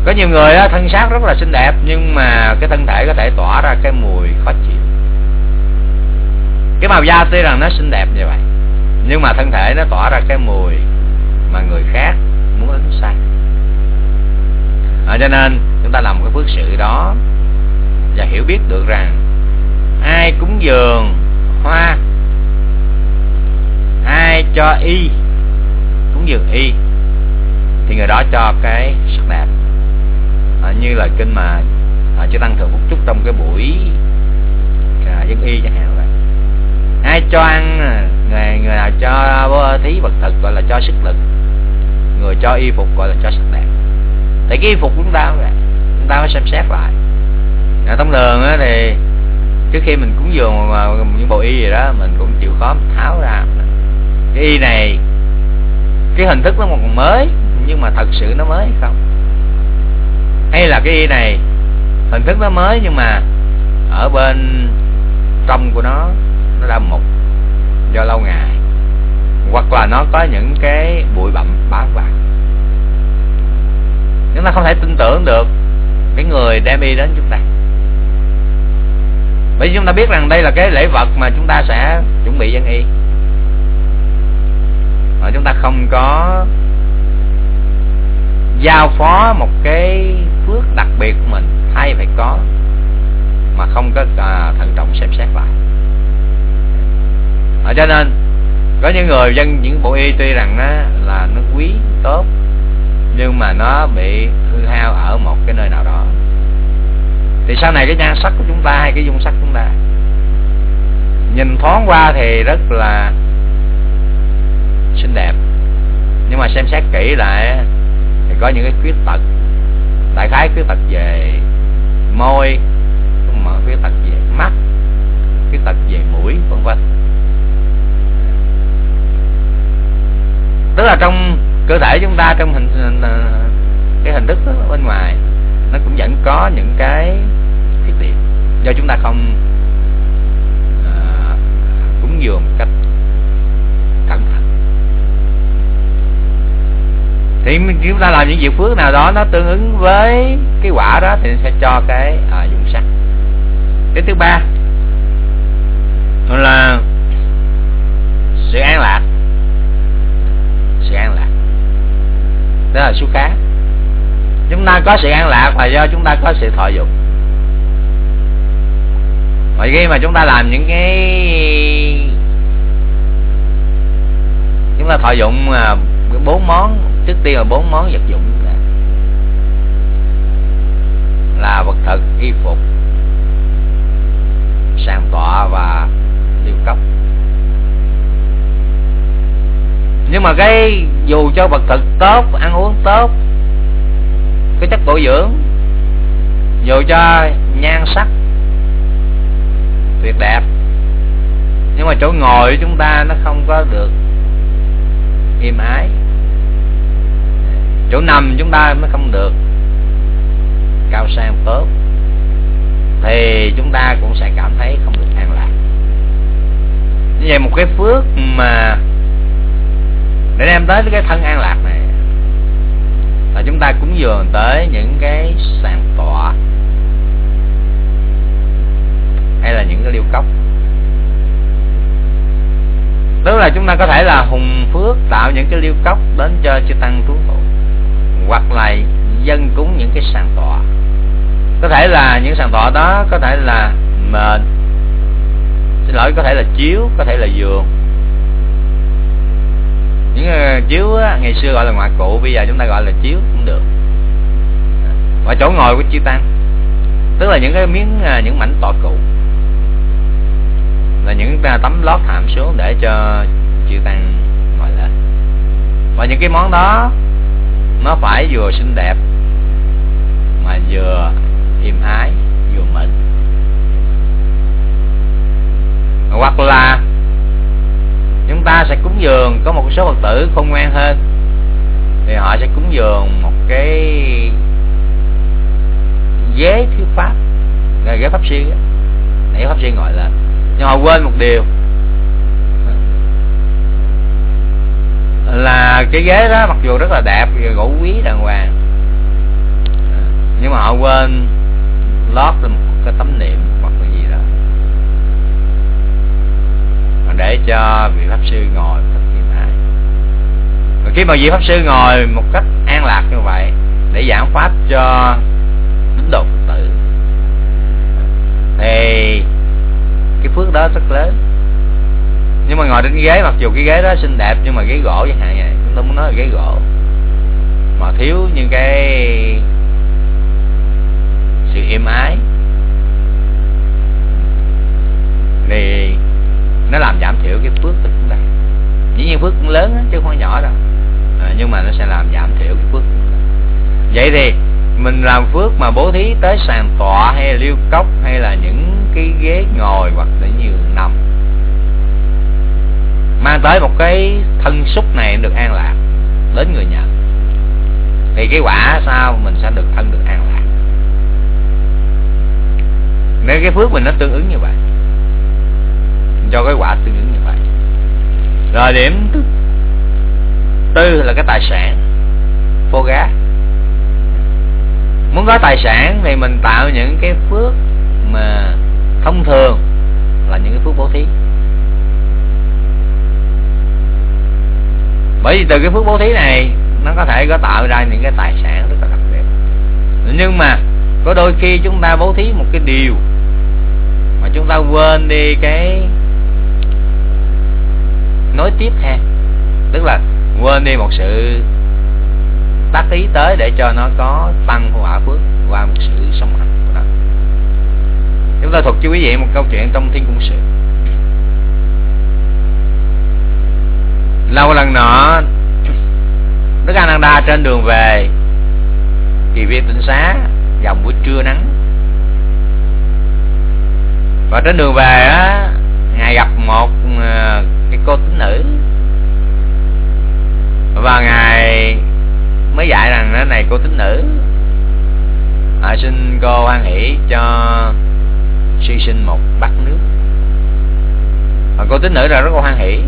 Có nhiều người đó, thân xác rất là xinh đẹp nhưng mà cái thân thể có thể tỏa ra cái mùi khó chịu. Cái màu da tuy rằng nó xinh đẹp như vậy nhưng mà thân thể nó tỏa ra cái mùi mà người khác muốn ứng sai à, cho nên chúng ta làm cái phước sự đó và hiểu biết được rằng ai cúng dường? Hoa. Ai cho y? Cúng dường y. Thì người đó cho cái sắc đẹp. À, như là kinh mà à, chư tăng thượng phúc chúc trong cái buổi à, dân y chẳng hạn vậy. Ai cho ăn à, người người nào cho thí vật thực gọi là cho sức lực. Người cho y phục gọi là cho sắc đẹp. Thì cái y phục của chúng ta vậy. Chúng ta phải xem xét lại. À, thông thường thì trước khi mình cúng dường những bộ y gì đó, mình cũng chịu khó tháo ra. Cái y này, cái hình thức nó còn mới, nhưng mà thật sự nó mới không? Hay là cái y này, hình thức nó mới nhưng mà ở bên trong của nó nó đã mục do lâu ngày. Hoặc là nó có những cái bụi bặm bám vào chúng ta không thể tin tưởng được cái người đem y đến chúng ta bởi vì chúng ta biết rằng đây là cái lễ vật mà chúng ta sẽ chuẩn bị dân y mà chúng ta không có giao phó một cái phước đặc biệt của mình hay phải có mà không có à, thận trọng xem xét lại. À, cho nên có những người dân những bộ y tuy rằng á, là nó quý tốt nhưng mà nó bị hư hao ở một cái nơi nào đó thì sau này cái nhan sắc của chúng ta hay cái dung sắc của chúng ta? Nhìn thoáng qua thì rất là xinh đẹp. Nhưng mà xem xét kỹ lại thì có những cái khuyết tật. Đại khái khuyết tật về môi mà khuyết tật về mắt khuyết tật về mũi vân vân. Tức là trong cơ thể chúng ta trong hình cái hình thức đó, bên ngoài nó cũng vẫn có những cái cái tiền do chúng ta không à, cúng dường cách cẩn thận. Thì chúng ta làm những việc phước nào đó nó tương ứng với cái quả đó thì sẽ cho cái à, dụng sắc. Cái thứ ba là sự an lạc. Sự an lạc. Đó là số cá. Chúng ta có sự an lạc là do chúng ta có sự thọ dụng và khi mà chúng ta làm những cái chúng ta thọ dụng à, bốn món, trước tiên là bốn món vật dụng là vật thực y phục, sàn tọa và liêu cốc. Nhưng mà cái dù cho vật thực tốt, ăn uống tốt, cái chất bổ dưỡng, dù cho nhan sắc tuyệt đẹp nhưng mà chỗ ngồi của chúng ta nó không có được êm ái. Chỗ nằm chúng ta nó không được cao sang tốt, thì chúng ta cũng sẽ cảm thấy không được an lạc. Như vậy một cái phước mà để đem tới cái thân an lạc này là chúng ta cúng dường tới những cái sàn tọa hay là những cái liêu cốc tức là chúng ta có thể là hùng phước tạo những cái liêu cốc đến cho chư tăng trú ngụ hoặc là dân cúng những cái sàn tọa. Có thể là những sàn tọa đó có thể là mền xin lỗi có thể là chiếu có thể là giường. Những uh, chiếu á, ngày xưa gọi là ngoại cụ bây giờ chúng ta gọi là chiếu cũng được. Và chỗ ngồi của chư tăng tức là những cái miếng uh, những mảnh tọa cụ là những tấm lót thảm xuống để cho chư tăng ngồi lên. Và những cái món đó, nó phải vừa xinh đẹp, mà vừa êm ái, vừa mịn hoặc là chúng ta sẽ cúng dường, có một số phật tử khôn ngoan hơn, thì họ sẽ cúng dường một cái ghế thuyết pháp, là ghế pháp sư để pháp sư ngồi lên nhưng họ quên một điều. Là cái ghế đó mặc dù rất là đẹp gỗ quý đàng hoàng. Nhưng mà họ quên lót lên một cái tấm niệm hoặc là gì đó. Để cho vị pháp sư ngồi một cách thoải mái và khi mà vị pháp sư ngồi một cách an lạc như vậy, để giảng pháp cho tín đồ phật tử, thì cái phước đó rất lớn. Nhưng mà ngồi trên ghế mặc dù cái ghế đó xinh đẹp nhưng mà ghế gỗ chẳng hạn vậy chúng ta muốn nói là ghế gỗ. Mà thiếu những cái sự êm ái. Thì nó làm giảm thiểu cái phước của chúng ta. Dĩ nhiên phước cũng lớn chứ không nhỏ đâu. À, nhưng mà nó sẽ làm giảm thiểu cái phước vậy thì mình làm phước mà bố thí tới sàn tọa hay là liêu cốc hay là những cái ghế ngồi hoặc là giường nằm. Mang tới một cái thân xúc này được an lạc đến người nhận thì cái quả sao mình sẽ được thân được an lạc? Nếu cái phước mình nó tương ứng như vậy, cho cái quả tương ứng như vậy. Rồi điểm thứ tư là cái tài sản, phô gá. Muốn có tài sản thì mình tạo những cái phước mà thông thường là những cái phước bố thí. Bởi vì từ cái phước bố thí này, nó có thể có tạo ra những cái tài sản rất là đặc biệt. Nhưng mà có đôi khi chúng ta bố thí một cái điều mà chúng ta quên đi cái nối tiếp theo, tức là quên đi một sự tác ý tới để cho nó có tăng quả phước qua một sự sống hành chúng ta thuật cho quý vị một câu chuyện trong thiên cung sự. Lâu lần nọ đức ananda trên đường về kỳ viên tỉnh xá vào buổi trưa nắng. Và trên đường về á ngài gặp một ờ, cái cô tín nữ. Và ngài mới dạy rằng thế này cô tín nữ à, xin cô hoan hỷ cho suy sinh một bát nước. Và cô tín nữ ra rất là hoan hỷ.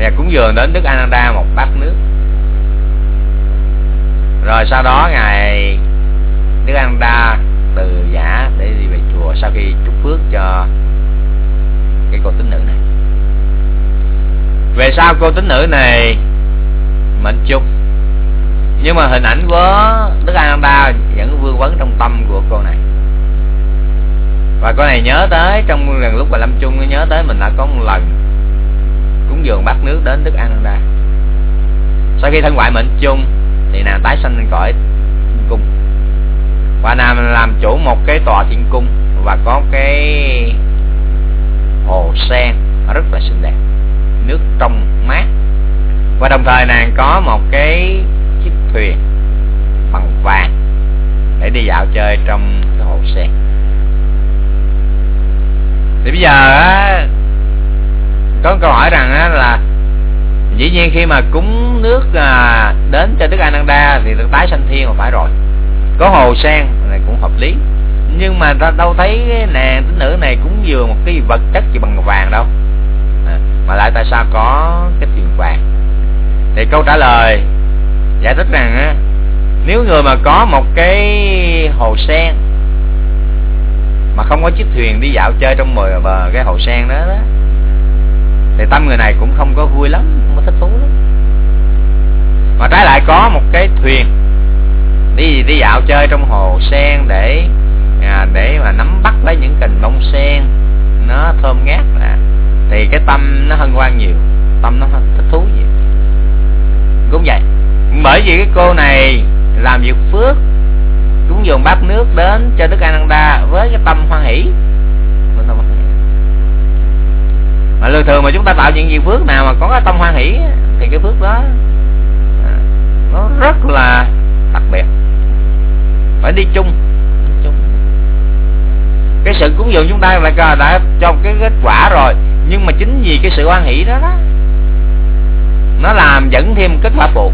Và cúng dường đến đức ananda một bát nước. Rồi sau đó ngài đức ananda từ giả để đi về chùa sau khi chúc phước cho cái cô tín nữ này. Về sau cô tín nữ này mệnh chung nhưng mà hình ảnh của đức ananda vẫn vương vấn trong tâm của cô này và con này nhớ tới, trong lần lúc bà lâm chung nhớ tới mình đã có một lần cúng dường bát nước đến đức ananda sau khi thân ngoại mệnh chung, thì nàng tái sanh lên cõi cung. Và nàng làm chủ một cái tòa thiên cung và có cái hồ sen rất là xinh đẹp, nước trong mát. Và đồng thời nàng có một cái chiếc thuyền bằng vàng để đi dạo chơi trong cái hồ sen thì bây giờ á có câu hỏi rằng á là dĩ nhiên khi mà cúng nước à, đến cho đức ananda thì được tái sanh thiên là phải rồi. Có hồ sen này cũng hợp lý. Nhưng mà ta đâu thấy nàng tín nữ này cúng dường một cái vật chất gì bằng vàng đâu. À, mà lại tại sao có cái tiền vàng? Thì câu trả lời giải thích rằng á nếu người mà có một cái hồ sen mà không có chiếc thuyền đi dạo chơi trong bờ, bờ cái hồ sen đó, đó. Thì tâm người này cũng không có vui lắm không có thích thú lắm. Mà trái lại có một cái thuyền đi đi dạo chơi trong hồ sen để à, để mà nắm bắt lấy những cành bông sen nó thơm ngát à, thì cái tâm nó hân hoan nhiều tâm nó thích thú nhiều. Cũng vậy bởi vì cái cô này làm việc phước cũng dùng bát nước đến cho đức ananda với cái tâm hoan hỷ. Mà thường thường mà chúng ta tạo những gì phước nào mà có cái tâm hoan hỷ thì cái phước đó à, nó rất là đặc biệt. Phải đi chung. Cái sự cúng dường chúng ta là đã cho cái kết quả rồi nhưng mà chính vì cái sự hoan hỷ đó đó nó làm dẫn thêm kết quả phụ.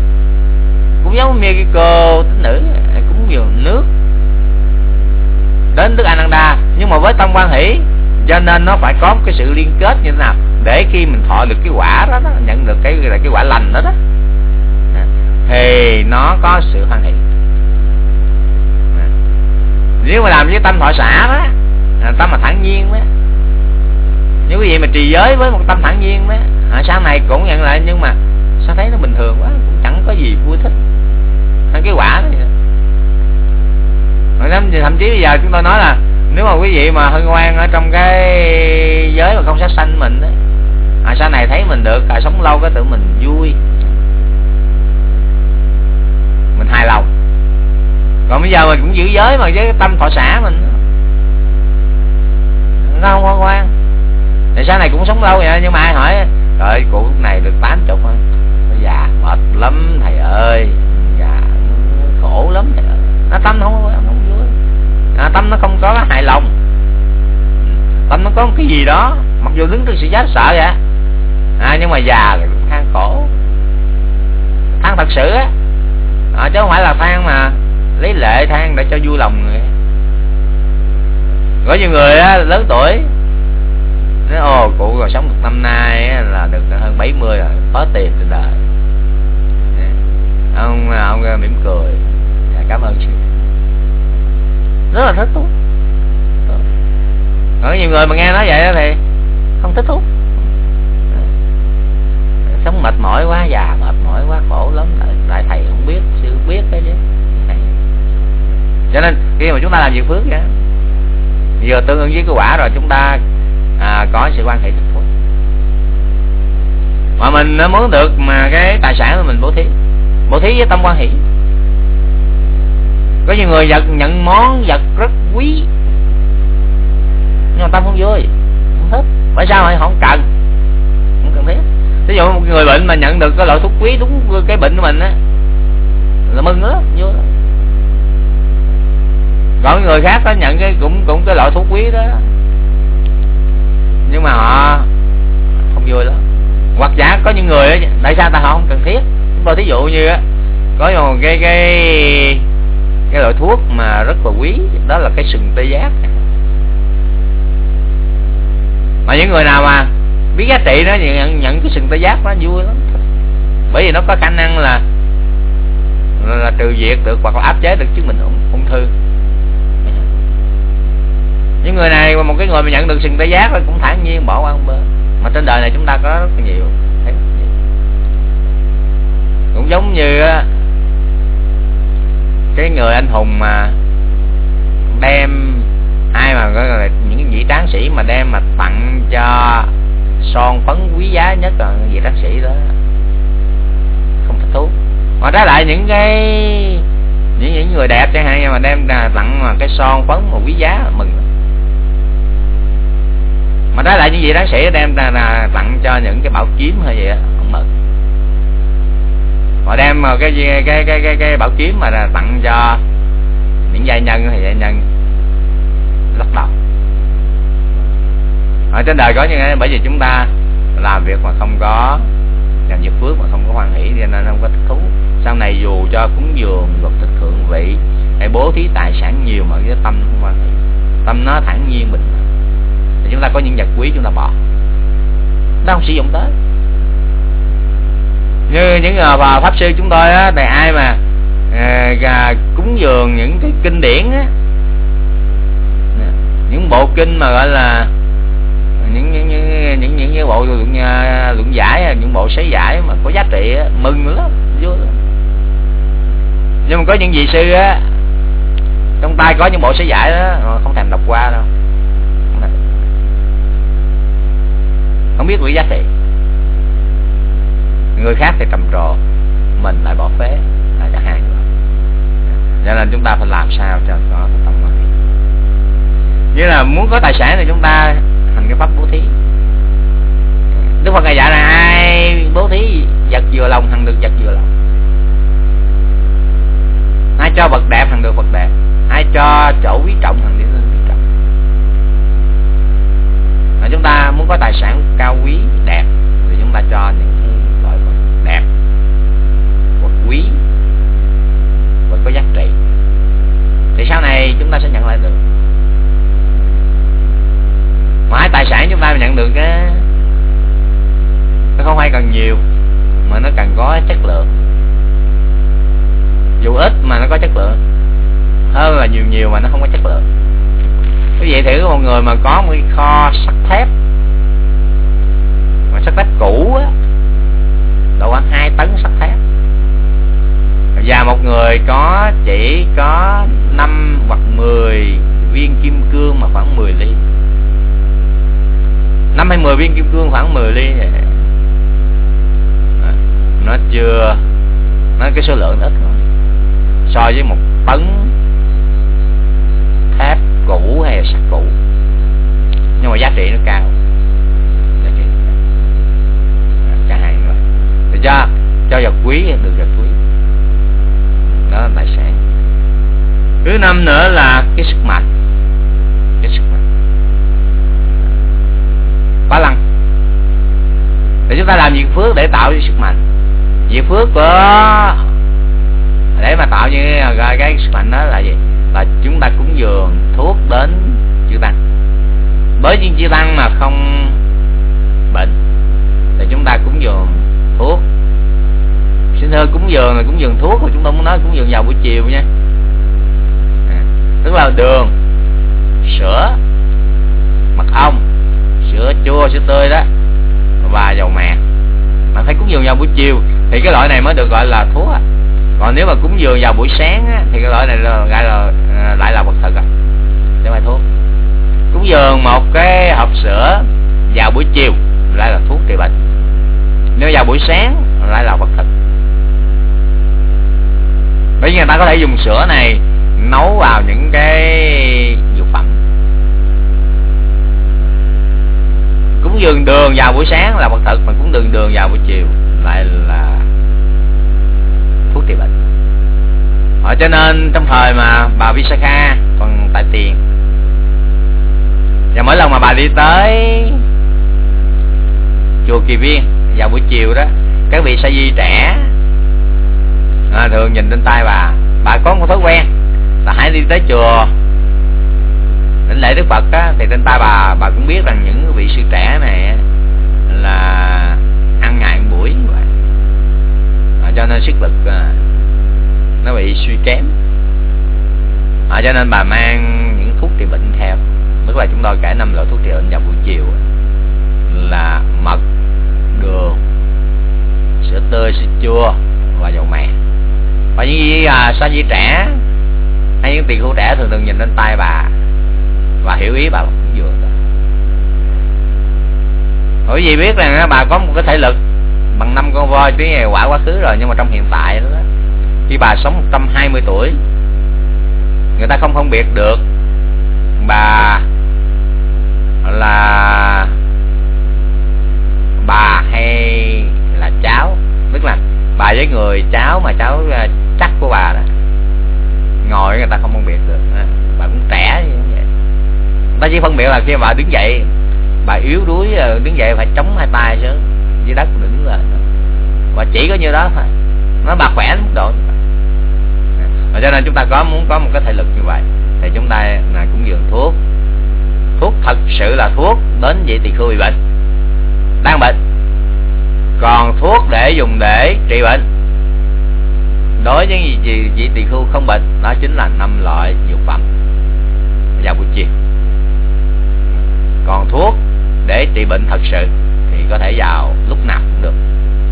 Cũng giống như cái cô tính nữ uống nhiều nước đến đức ananda. Nhưng mà với tâm quan hỷ cho nên nó phải có cái sự liên kết như thế nào? Để khi mình thọ được cái quả đó, đó nhận được cái là cái quả lành đó đó. Thì nó có sự hoan hỷ. Nếu mà làm với tâm thọ xã đó tâm mà thẳng nhiên đó. Nếu quý vị mà trì giới với một tâm thẳng nhiên đó à, này cũng nhận lại nhưng mà sao thấy nó bình thường quá cũng chẳng có gì vui thích. Cái quả đó vậy thậm chí bây giờ chúng tôi nói là nếu mà quý vị mà hơi ngoan ở trong cái giới mà không sát sanh mình đó, à, sau này thấy mình được à, sống lâu cái tự mình vui. Mình hài lòng. Còn bây giờ mình cũng giữ giới mà với tâm thọ xã mình nó không ngoan ngoan thì sau này cũng sống lâu vậy nhưng mà ai hỏi trời, cụ lúc này được tám chục thôi già dạ, mệt lắm thầy ơi. Già khổ lắm thầy ơi. Nó tâm không không à, tâm nó không có hài lòng. Tâm nó có một cái gì đó mặc dù đứng trước sự giá sợ vậy. À, nhưng mà già thì cũng than khổ. Than thật sự á. À, chứ không phải là than mà lấy lệ than để cho vui lòng người. Có nhiều người á, lớn tuổi nói ồ cụ rồi sống được năm nay á, là được hơn 70 rồi có tiền trên đời. Ông ông mỉm cười. Dạ, cảm ơn chị rất là thích thú có ờ, nhiều người mà nghe nói vậy thì không thích thú sống mệt mỏi quá già mệt mỏi quá khổ lắm. Lại, lại thầy không biết sư biết cái chứ. Cho nên khi mà chúng ta làm việc phước vậy vừa tương ứng với cái quả rồi chúng ta à, có sự quan hệ thích thú mà mình à, muốn được mà cái tài sản của mình bố thí bố thí với tâm quan hỷ có nhiều người giật nhận món vật rất quý. Nhưng mà tâm không vui, không thích. Tại sao họ không cần? Không cần thiết. Ví dụ một người bệnh mà nhận được cái loại thuốc quý đúng cái bệnh của mình á, là mừng đó vui đó còn người khác có nhận cái cũng cũng cái loại thuốc quý đó. Nhưng mà họ không vui lắm. Hoặc giả có những người tại sao ta họ không cần thiết? Chúng tôi thí dụ như á, có một cái cái cái loại thuốc mà rất là quý đó là cái sừng tê giác. Mà những người nào mà biết giá trị nó nhận, nhận cái sừng tê giác nó vui lắm. Bởi vì nó có khả năng là là, là trừ diệt được hoặc là áp chế được chứng minh ung, ung thư. Những người này một cái người mà nhận được sừng tê giác cũng thản nhiên bỏ qua một bên. Mà trên đời này chúng ta có rất là nhiều. Cũng giống như cái người anh hùng mà đem ai mà gọi là những vị tráng sĩ mà đem mà tặng cho son phấn quý giá nhất là vị tráng sĩ đó. Không thích thú. Mà trái lại những cái, những những người đẹp chẳng hạn mà đem tặng mà cái son phấn mà quý giá mừng. Mà trái lại những vị tráng sĩ đem là tặng cho những cái bảo kiếm hay gì đó họ đem ờ, cái cái cái cái cái bảo kiếm mà tặng cho những gia nhân thì gia nhân. Lắc đầu. Ở trên đời có như thế, bởi vì chúng ta làm việc mà không có làm việc phước, mà không có hoàn hỷ, cho nên không có thích thú. Sau này dù cho cúng dường, luật thực thượng vị, hay bố thí tài sản nhiều mà cái tâm không hoan hỷ, tâm nó thản nhiên bình thì chúng ta có những vật quý chúng ta bỏ. Ta không sử dụng tới như những à, bà pháp sư chúng tôi á thì ai mà à, cúng dường những cái kinh điển á. Những bộ kinh mà gọi là những những những những, những, những bộ luận à, luận giải những bộ sấy giải mà có giá trị á, mừng lắm vui lắm. Nhưng mà có những vị sư á trong tay có những bộ sấy giải đó không thèm đọc qua đâu. Không, biết được giá trị người khác thì trầm trồ mình lại bỏ phế là cả hai người cho nên chúng ta phải làm sao cho có cái tâm này như là muốn có tài sản thì chúng ta hành cái pháp bố thí. Đức phật ngài dạy là ai bố thí vật vừa lòng hằng được vật vừa lòng. Ai cho vật đẹp hằng được vật đẹp. Ai cho chỗ quý trọng hằng được quý trọng. Mà chúng ta muốn có tài sản cao quý, đẹp, thì chúng ta cho những quý và có giá trị. Thì sau này chúng ta sẽ nhận lại được. Mãi tài sản chúng ta nhận được á, nó không hay cần nhiều, mà nó cần có chất lượng. Dù ít mà nó có chất lượng, hơn là nhiều nhiều mà nó không có chất lượng. Quý vậy thử một người mà có một cái kho sắt thép, mà sắt thép cũ á, độ khoảng 2 tấn sắt thép và một người có, chỉ có 5 hoặc 10 viên kim cương mà khoảng 10 ly. 5 hay 10 viên kim cương khoảng 10 ly. Vậy. nó chưa, nó cái số lượng ít thôi. So với một tấn thép cũ hay sắt cũ. Nhưng mà giá trị nó cao. Giá trị cả hai người. Được chưa cho vào quý, được vào quý đó là tài sản thứ năm nữa là cái sức mạnh. Cái sức mạnh. Phá lăng. Để chúng ta làm việc phước để tạo sức mạnh. Việc phước của để mà tạo như cái, cái sức mạnh đó là gì? Là chúng ta cúng dường thuốc đến chư tăng bởi vì chư tăng mà không bệnh thì chúng ta cúng dường thuốc xin thưa cúng dường là cúng dường thuốc mà chúng tôi muốn nói cúng dường vào buổi chiều nha. À, tức là đường sữa mật ong sữa chua sữa tươi đó. Và dầu mè mà phải cúng dường vào buổi chiều thì cái loại này mới được gọi là thuốc còn nếu mà cúng dường vào buổi sáng á, thì cái loại này là, gọi là à, lại là vật thực rồi để mà thuốc. Cúng dường một cái hộp sữa vào buổi chiều lại là thuốc trị bệnh. Nếu vào buổi sáng lại là vật thực bởi vì người ta có thể dùng sữa này nấu vào những cái dược phẩm. Cúng dường đường vào buổi sáng là vật thực mà cúng đường đường vào buổi chiều lại là thuốc trị bệnh. Ở cho nên trong thời mà bà Visakha còn tại tiền, và mỗi lần mà bà đi tới chùa Kỳ Viên vào buổi chiều đó, các vị sa di trẻ à, thường nhìn trên tay bà. Bà có một thói quen. Là hãy đi tới chùa. Đến lễ đức phật á, thì trên tay bà bà cũng biết rằng những vị sư trẻ này là ăn ngày một buổi vậy. À, cho nên sức lực à, nó bị suy kém. À, cho nên bà mang những thuốc trị bệnh theo. Tức là chúng tôi kể năm loại thuốc trị bệnh vào buổi chiều là mật đường sữa tươi sữa chua và dầu mè và những à, sa di trẻ hay những tiền khu trẻ thường thường nhìn lên tay bà và hiểu ý bà cũng vừa bởi vì biết rằng à, bà có một cái thể lực bằng năm con voi tiếng quả quá khứ rồi nhưng mà trong hiện tại đó khi bà sống 120 tuổi người ta không phân biệt được bà là bà hay là cháu. Tức là bà với người cháu mà cháu à, chắc của bà đó. Ngồi người ta không phân biệt được. Bà cũng trẻ như vậy. Ta chỉ phân biệt là khi bà đứng dậy, bà yếu đuối ờ, đứng dậy phải chống hai tay chứ dưới đất đứng lên. Và chỉ có như đó thôi. Nó bà khỏe mức độ và cho nên chúng ta có muốn có một cái thể lực như vậy, thì chúng ta là cũng dường thuốc. Thuốc thật sự là thuốc đến vậy thì khưu bị bệnh. Đang bệnh. Còn thuốc để dùng để trị bệnh đối với gì vị tỳ khưu không bệnh, đó chính là năm loại dược phẩm. Vào buổi chiều. Còn thuốc để trị bệnh thật sự thì có thể vào lúc nào cũng được.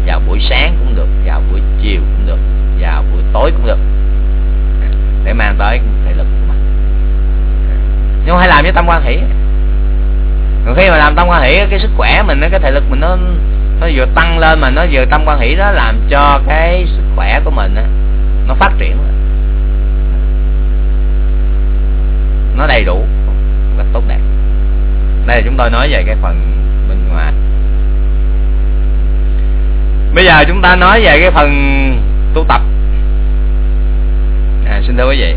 Vào buổi sáng cũng được, vào buổi chiều cũng được, vào buổi tối cũng được. Để mang tới thể lực của mình. Nhưng hãy làm với tâm quan hỷ. Còn khi mà làm tâm quan hỷ, cái sức khỏe mình, cái thể lực mình nó nó vừa tăng lên mà nó vừa tâm quan hỷ đó làm cho cái sức khỏe của mình á nó phát triển. Nó đầy đủ. Rất tốt đẹp. Đây là chúng tôi nói về cái phần bên ngoài. Bây giờ chúng ta nói về cái phần tu tập. À, xin thưa quý vị.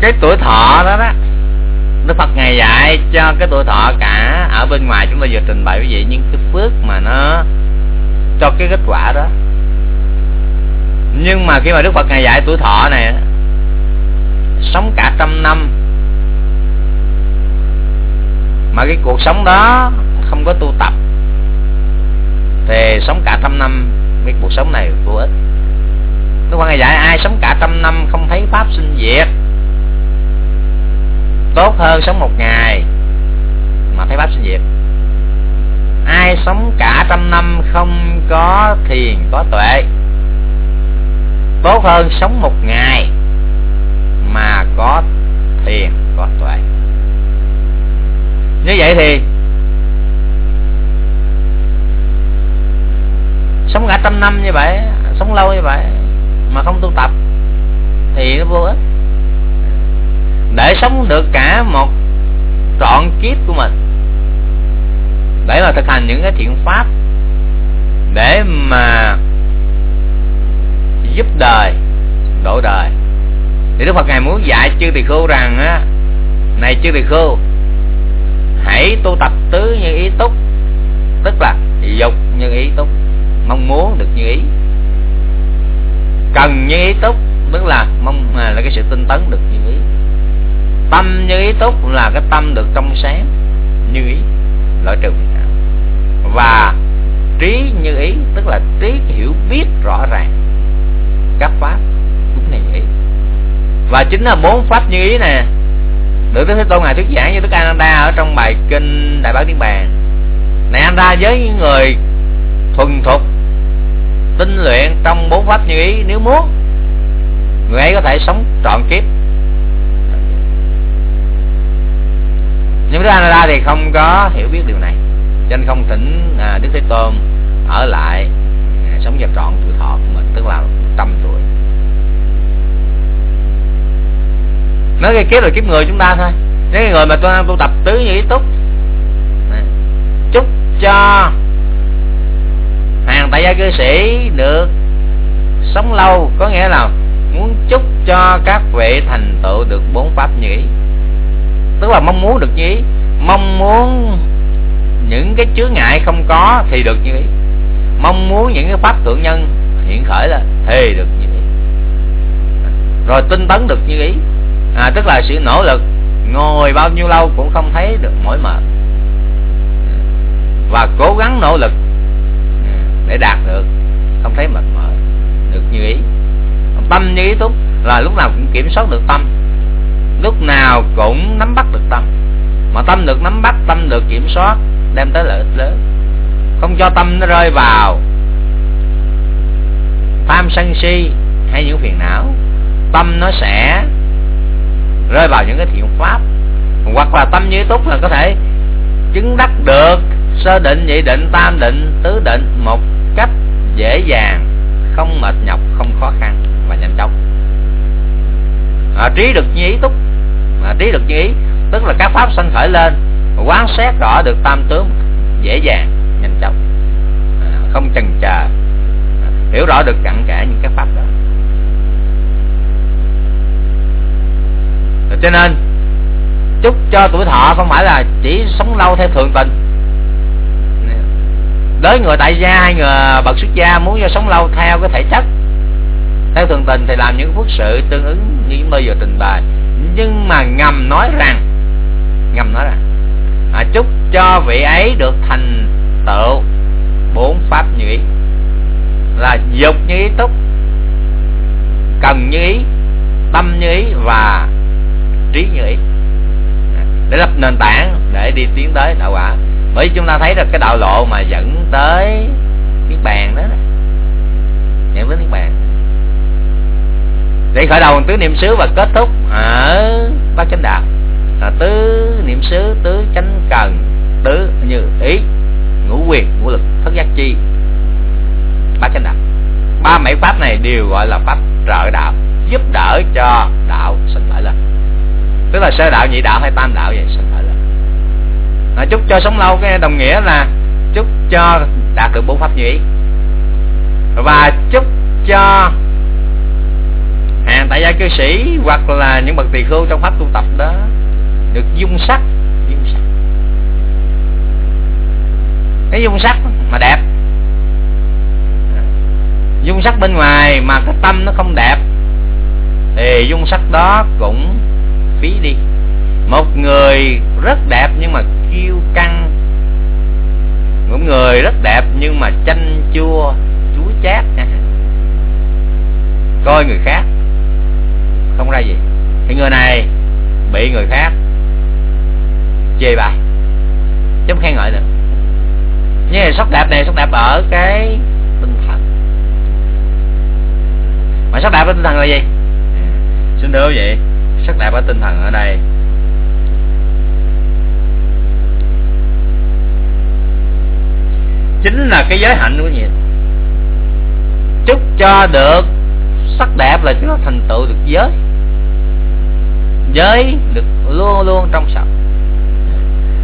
Cái tuổi thọ đó đó Đức Phật ngày dạy cho cái tuổi thọ cả ở bên ngoài chúng ta vừa trình bày quý vị. Những cái phước mà nó cho cái kết quả đó nhưng mà khi mà Đức Phật ngày dạy tuổi thọ này sống cả trăm năm, mà cái cuộc sống đó không có tu tập, thì sống cả trăm năm, cái cuộc sống này vô ích. Đức Phật ngày dạy, ai sống cả trăm năm không thấy pháp sinh diệt, tốt hơn sống một ngày mà thấy pháp sinh diệt. Ai sống cả trăm năm không có thiền, có tuệ tốt hơn sống một ngày mà có thiền có tuệ. Như vậy thì sống cả trăm năm như vậy, sống lâu như vậy mà không tu tập thì nó vô ích. Để sống được cả một trọn kiếp của mình, để mà thực hành những cái thiện pháp, để mà giúp đời độ đời. Thì đức phật ngài muốn dạy chư tỳ khưu rằng á, này chư tỳ khưu, hãy tu tập tứ như ý túc, tức là dục như ý túc, mong muốn được như ý. Cần như ý túc tức là mong à, là cái sự tinh tấn được như ý. Tâm như ý túc là cái tâm được trong sáng, như ý, loại trừ phiền não. Và trí như ý tức là trí hiểu biết rõ ràng các pháp đúng này nghĩ và chính là bốn pháp như ý nè được Đức Thế Tôn ngài thuyết giảng như Đức Ananda ở trong bài kinh Đại Bát Niết Bàn. Này anh ra với những người thuần thục tinh luyện trong bốn pháp như ý nếu muốn người ấy có thể sống trọn kiếp. Nhưng Đức Ananda thì không có hiểu biết điều này cho nên không thỉnh à, Đức Thế Tôn ở lại sống cho trọn tuổi thọ của mình, tức là trăm tuổi. Nói cái kiếp là kiếp người chúng ta thôi. Nếu người mà tôi tu tập tứ như ý túc chúc cho hàng tại gia cư sĩ được sống lâu, có nghĩa là muốn chúc cho các vị thành tựu được bốn pháp như ý. Tức là mong muốn được như ý. Mong muốn những cái chướng ngại không có thì được như ý mong muốn những cái pháp thượng nhân hiện khởi là thì được như ý rồi tinh tấn được như ý. À, tức là sự nỗ lực ngồi bao nhiêu lâu cũng không thấy được mỏi mệt. Và cố gắng nỗ lực để đạt được không thấy mệt mỏi được như ý. Tâm như ý túc là lúc nào cũng kiểm soát được tâm. Lúc nào cũng nắm bắt được tâm. Mà tâm được nắm bắt tâm được kiểm soát đem tới lợi ích lớn không cho tâm nó rơi vào. Tham sân si hay những phiền não tâm nó sẽ rơi vào những cái thiện pháp. Hoặc là tâm như túc là có thể chứng đắc được sơ định nhị định tam định tứ định một cách dễ dàng không mệt nhọc không khó khăn và nhanh chóng. À, trí được như ý túc. À, trí được như ý tức là các pháp sanh khởi lên quán xét rõ được tam tướng dễ dàng nhanh chóng không chần chờ hiểu rõ được cặn kẽ những cái pháp đó. Cho nên chúc cho tuổi thọ không phải là chỉ sống lâu theo thường tình. Đối người tại gia hay người bậc xuất gia muốn cho sống lâu theo cái thể chất theo thường tình thì làm những phước sự tương ứng như chúng tôi vừa trình bày. Nhưng mà ngầm nói rằng ngầm nói rằng à, chúc cho vị ấy được thành tựu bốn pháp như ý. Là dục như ý túc, cần như ý, tâm như ý và trí như ý. Để lập nền tảng để đi tiến tới đạo quả. Bởi chúng ta thấy được cái đạo lộ mà dẫn tới niết bàn đó dẫn tới niết bàn. Để khởi đầu tứ niệm xứ và kết thúc ở bát chánh đạo. Là tứ niệm xứ, tứ chánh cần, tứ như ý ngũ quyền ngũ lực thất giác chi. Bát chánh đạo. Ba mấy pháp này đều gọi là pháp trợ đạo giúp đỡ cho đạo sinh khởi lên. Tức là sơ đạo nhị đạo hay tam đạo vậy sinh khởi lên. À, chúc cho sống lâu cái đồng nghĩa là chúc cho đạt được bốn pháp như ý. Và chúc cho hàng tại gia cư sĩ hoặc là những bậc tỳ khưu trong pháp tu tập đó được dung sắc dung sắc cái dung sắc mà đẹp. Dung sắc bên ngoài mà cái tâm nó không đẹp, thì dung sắc đó cũng phí đi. Một người rất đẹp nhưng mà kiêu căng. Một người rất đẹp nhưng mà chanh chua, chúa chát. Coi người khác, không ra gì. Thì người này bị người khác chê bài chứ không khen ngợi nữa nhưng mà sắc đẹp này sắc đẹp ở cái tinh thần mà sắc đẹp ở tinh thần là gì? À, xin thưa quý vị sắc đẹp ở tinh thần ở đây. Chính là cái giới hạnh của gì chúc cho được sắc đẹp là chúng ta thành tựu được giới. Giới được luôn luôn trong sạch.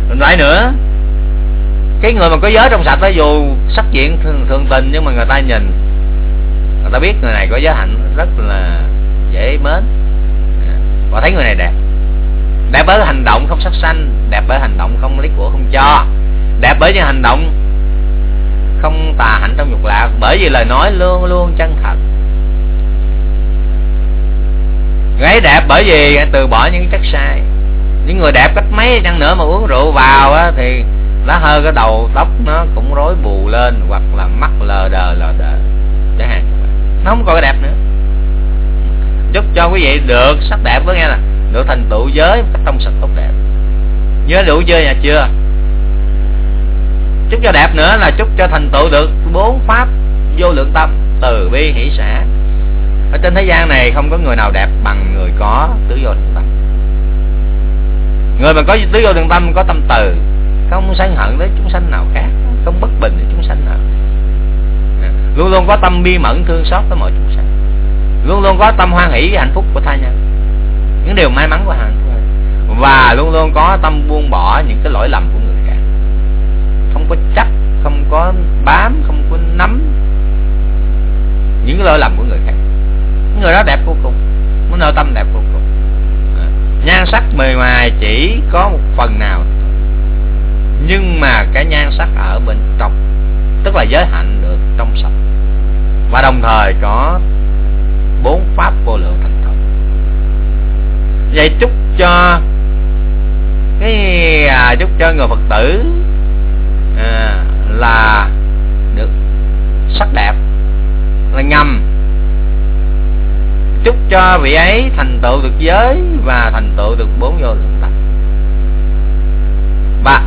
Rồi lại nữa cái người mà có giới trong sạch đó dù sắc diện thường, thường tình nhưng mà người ta nhìn người ta biết người này có giới hạnh rất là dễ mến. Và thấy người này đẹp. Đẹp bởi hành động không sắc xanh đẹp bởi hành động không lấy của không cho. Đẹp bởi những hành động không tà hạnh trong dục lạc bởi vì lời nói luôn luôn chân thật. Gái đẹp bởi vì từ bỏ những chất sai. Những người đẹp cách mấy chăng nữa mà uống rượu vào á, thì lá hơi cái đầu tóc nó cũng rối bù lên hoặc là mắt lờ đờ lờ đờ. Chẳng hạn nó không còn cái đẹp nữa. Chúc cho quý vị được sắc đẹp với nghe nè được thành tựu giới cách trong sạch tốt đẹp. Nhớ đủ chưa nhà chưa? Chúc cho đẹp nữa là chúc cho thành tựu được bốn pháp vô lượng tâm, từ bi hỷ xã. Ở trên thế gian này không có người nào đẹp bằng người có tứ vô lượng tâm. Người mà có tứ vô lượng tâm có tâm từ không sân hận với chúng sanh nào khác không bất bình với chúng sanh nào. Luôn luôn có tâm bi mẫn thương xót với mọi chúng sanh. Luôn luôn có tâm hoan hỷ với hạnh phúc của tha nhân. Những điều may mắn của hạnh phúc và luôn luôn có tâm buông bỏ những cái lỗi lầm của người khác. Không có chấp, không có bám không có nắm những cái lỗi lầm của người khác. Người đó đẹp vô cùng. Nó nội tâm đẹp vô cùng. Nhan sắc bề ngoài chỉ có một phần nào nhưng mà cái nhan sắc ở bên trong tức là giới hạnh được trong sạch và đồng thời có bốn pháp vô lượng thành thật. Vậy chúc cho cái à, chúc cho người phật tử à, là được sắc đẹp là ngầm. Chúc cho vị ấy thành tựu được giới và thành tựu được bốn vô lượng tập và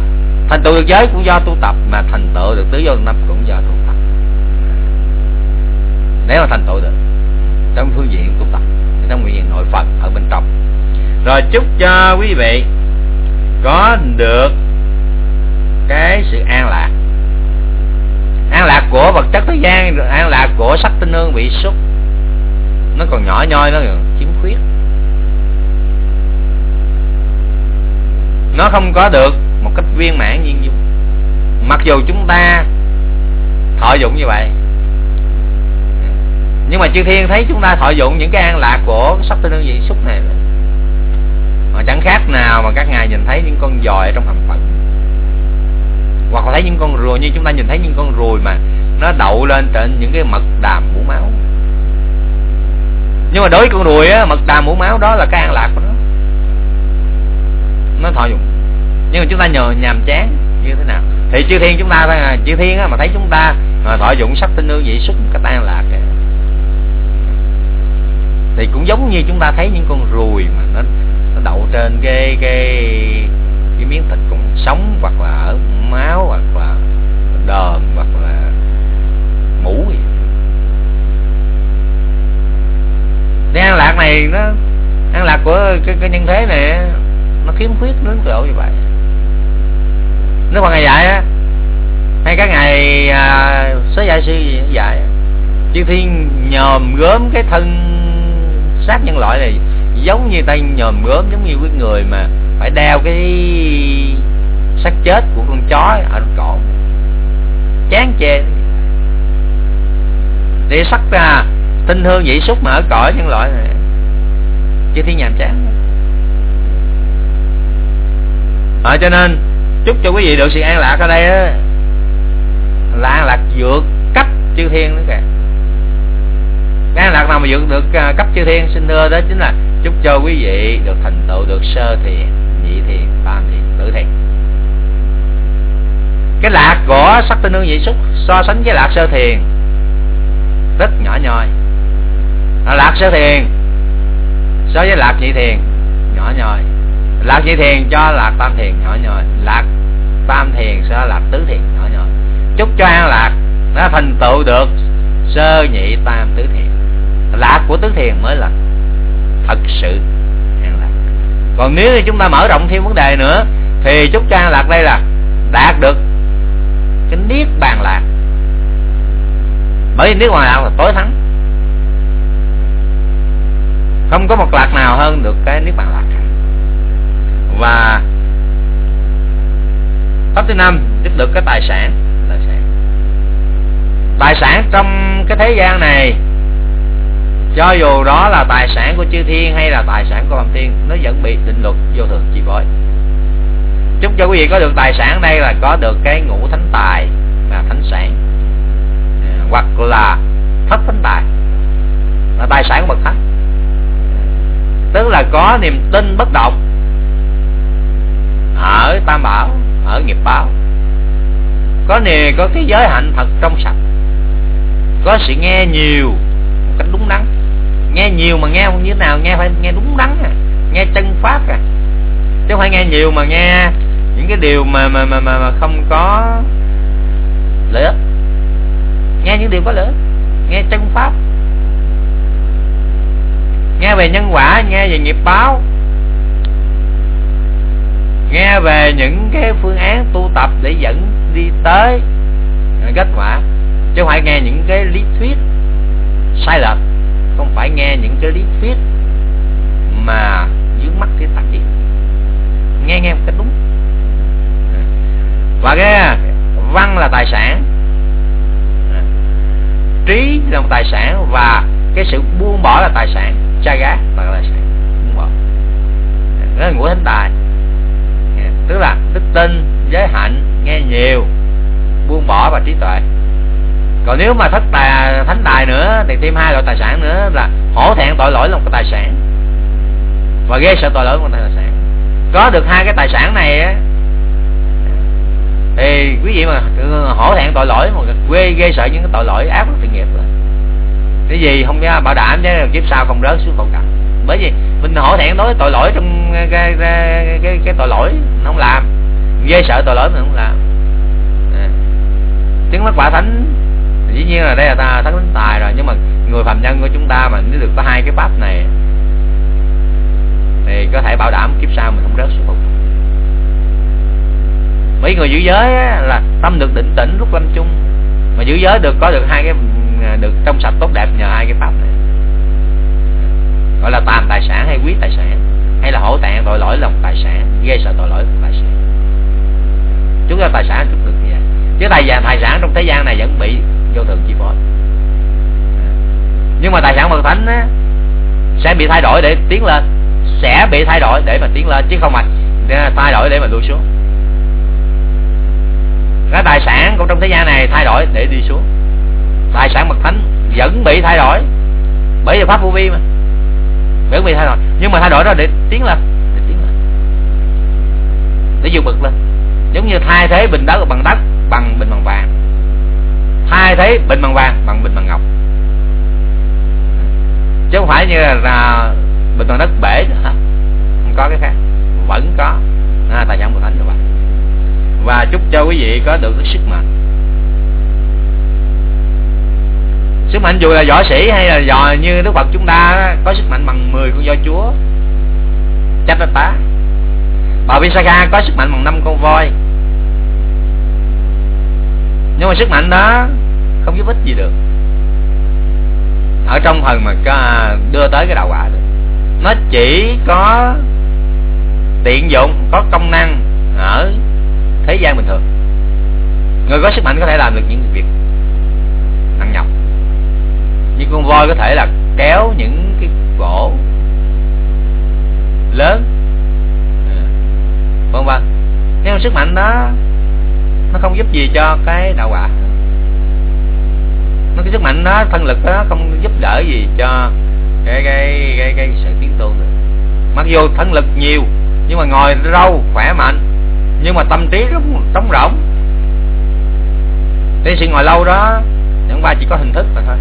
thành tựu được giới cũng do tu tập, mà thành tựu được tứ vô năm cũng do tu tập. Nếu mà thành tựu được, trong phương diện tu tập, trong nguyện diện nội phật ở bên trong. Rồi chúc cho quý vị có được cái sự an lạc. An lạc của vật chất thế gian an lạc của sắc tinh hương bị xúc. Nó còn nhỏ nhoi, nó còn chiếm khuyết. Nó không có được một cách viên mãn nhiên dung mặc dù chúng ta thọ dụng như vậy, nhưng mà chư thiên thấy chúng ta thọ dụng những cái an lạc của sắc tinh hương vị xúc này. Mà chẳng khác nào mà các ngài nhìn thấy những con dòi trong hầm phận hoặc là thấy những con rùa như chúng ta nhìn thấy những con ruồi mà nó đậu lên trên những cái mật đàm mũ máu. Nhưng mà đối với con ruồi á, mật đàm mũ máu đó là cái an lạc của nó. Nó thọ dụng nhưng mà chúng ta nhờ nhàm chán như thế nào? Thì chư thiên chúng ta à, chư thiên á, mà thấy chúng ta mà thọ dụng sắc tinh nương vị xúc cái an lạc kìa thì cũng giống như chúng ta thấy những con ruồi mà nó nó đậu trên cái cái cái miếng thịt còn sống hoặc là ở máu hoặc là đờm hoặc là mũ gì. Cái an lạc này nó an lạc của cái, cái nhân thế này nó khiếm khuyết đến độ như vậy nếu mà ngày dạy á hay các ngày à, sớ dạy sư gì dạy. Chư thiên nhòm gớm cái thân xác nhân loại này giống như tay nhòm gớm giống như cái người mà phải đeo cái xác chết của con chó ở cổ. Chán chê. Để sắc ra tinh hương vị xúc mà ở cõi nhân loại này. Chư thiên nhàm chán. À, cho nên chúc cho quý vị được sự an lạc ở đây đó, là an lạc vượt cấp chư thiên nữa kìa. Cái an lạc nào mà vượt được à, cấp chư thiên xin thưa đó chính là chúc cho quý vị được thành tựu được sơ thiền nhị thiền tam thiền tứ thiền. Cái lạc của sắc tinh hương vị xúc so sánh với lạc sơ thiền rất nhỏ nhoi. Lạc sơ thiền so với lạc nhị thiền nhỏ nhoi lạc nhị thiền cho lạc tam thiền nhỏ nhoi. Lạc tam thiền sơ lạc tứ thiền nhỏ nhoi. Chúc cho an lạc nó thành tựu được sơ nhị tam tứ thiền. Lạc của tứ thiền mới là thật sự an lạc. Còn nếu chúng ta mở rộng thêm vấn đề nữa, thì chúc cho an lạc đây là đạt được cái niết bàn lạc. Bởi vì niết bàn lạc là tối thắng. Không có một lạc nào hơn được cái niết bàn lạc và pháp thứ năm tiếp được cái tài sản. Tài sản. Tài sản trong cái thế gian này, cho dù đó là tài sản của chư thiên hay là tài sản của phạm thiên, nó vẫn bị định luật vô thường chi phối. Chúc cho quý vị có được tài sản đây là có được cái ngũ thánh tài và thánh sản à, hoặc là thất thánh tài, là tài sản của bậc thánh. Tức là có niềm tin bất động ở tam bảo ở nghiệp báo. Có nề có cái giới hạnh thật trong sạch. Có sự nghe nhiều một cách đúng đắn. Nghe nhiều mà nghe như thế nào nghe phải nghe đúng đắn à. Nghe chân pháp à. Chứ không phải nghe nhiều mà nghe những cái điều mà mà mà mà, mà không có lợi ích. Nghe những điều có lợi ích. Nghe chân pháp. Nghe về nhân quả nghe về nghiệp báo nghe về những cái phương án tu tập để dẫn đi tới kết quả. Chứ không phải nghe những cái lý thuyết sai lệch, không phải nghe những cái lý thuyết mà dưới mắt cái tạp gì nghe nghe một cách đúng. Và cái văn là tài sản. Trí là một tài sản và cái sự buông bỏ là tài sản. Cha gá là tài sản. Buông bỏ. Đó là ngũ thánh tài tức là đức tin, giới hạnh, nghe nhiều, buông bỏ và trí tuệ. Còn nếu mà thất tài, thánh tài nữa, thì thêm hai loại tài sản nữa, là hổ thẹn, tội lỗi là một cái tài sản. Và ghê sợ tội lỗi là một tài sản. Có được hai cái tài sản này á, thì quý vị mà hổ thẹn, tội lỗi mà quê ghê sợ những cái tội lỗi ác của thiện nghiệp đó. cái gì không có bảo đảm, chứ kiếp sau không rớt xuống cầu cảnh bởi vì mình hổ thẹn đối với tội lỗi trong cái cái, cái, cái tội lỗi nó không làm. Ghê sợ tội lỗi mà không làm. À. chứng mắt quả thánh dĩ nhiên là đây là ta thánh tài rồi nhưng mà người phạm nhân của chúng ta mà nếu được có hai cái pháp này thì có thể bảo đảm kiếp sau mình không rớt xuống vực mấy người giữ giới á, là tâm được định tĩnh lúc lâm chung. Mà giữ giới được có được hai cái à, được trong sạch tốt đẹp nhờ hai cái pháp này. Gọi là tàm tài sản hay quý tài sản hay là hổ tạng tội lỗi lòng tài sản gây sợ tội lỗi tài sản. Chúng ta tài sản chúng được như vậy. Chứ tài sản tài sản trong thế gian này vẫn bị vô thường chi phối. Nhưng mà tài sản bậc thánh á, sẽ bị thay đổi để tiến lên. Sẽ bị thay đổi để mà tiến lên chứ không phải à, thay đổi để mà lui xuống. Cái tài sản của trong thế gian này thay đổi để đi xuống. Tài sản bậc thánh vẫn bị thay đổi bởi vì pháp vô vi mà bởi vì thay đổi. Nhưng mà thay đổi đó để tiến lên để tiến lên. Để vượt bực lên. Giống như thay thế bình đất bằng đất bằng bình bằng vàng. Thay thế bình bằng vàng bằng bình bằng ngọc. Chứ không phải như là bình bằng đất bể nữa không có cái khác. Vẫn có. À, tài sản của thánh như vậy. Và chúc cho quý vị có được cái sức mạnh. Sức mạnh dù là võ sĩ hay là dò như đức phật chúng ta có sức mạnh bằng 10 con voi chúa. Chắc là tá bà Visakha có sức mạnh bằng năm con voi. Nhưng mà sức mạnh đó không giúp ích gì được. Ở trong phần mà à, đưa tới cái đạo quả được nó chỉ có tiện dụng, có công năng ở thế gian bình thường. Người có sức mạnh có thể làm được những việc nhưng con voi có thể là kéo những cái gỗ lớn. Ừ. Vân vân. Nếu mà sức mạnh đó nó không giúp gì cho cái đạo quả. Nó cái sức mạnh đó thân lực đó không giúp đỡ gì cho cái cái cái, cái sự tiến tu được. Mặc dù thân lực nhiều nhưng mà ngồi lâu khỏe mạnh nhưng mà tâm trí rất trống rỗng. Cái sự ngồi lâu đó chẳng qua chỉ có hình thức mà thôi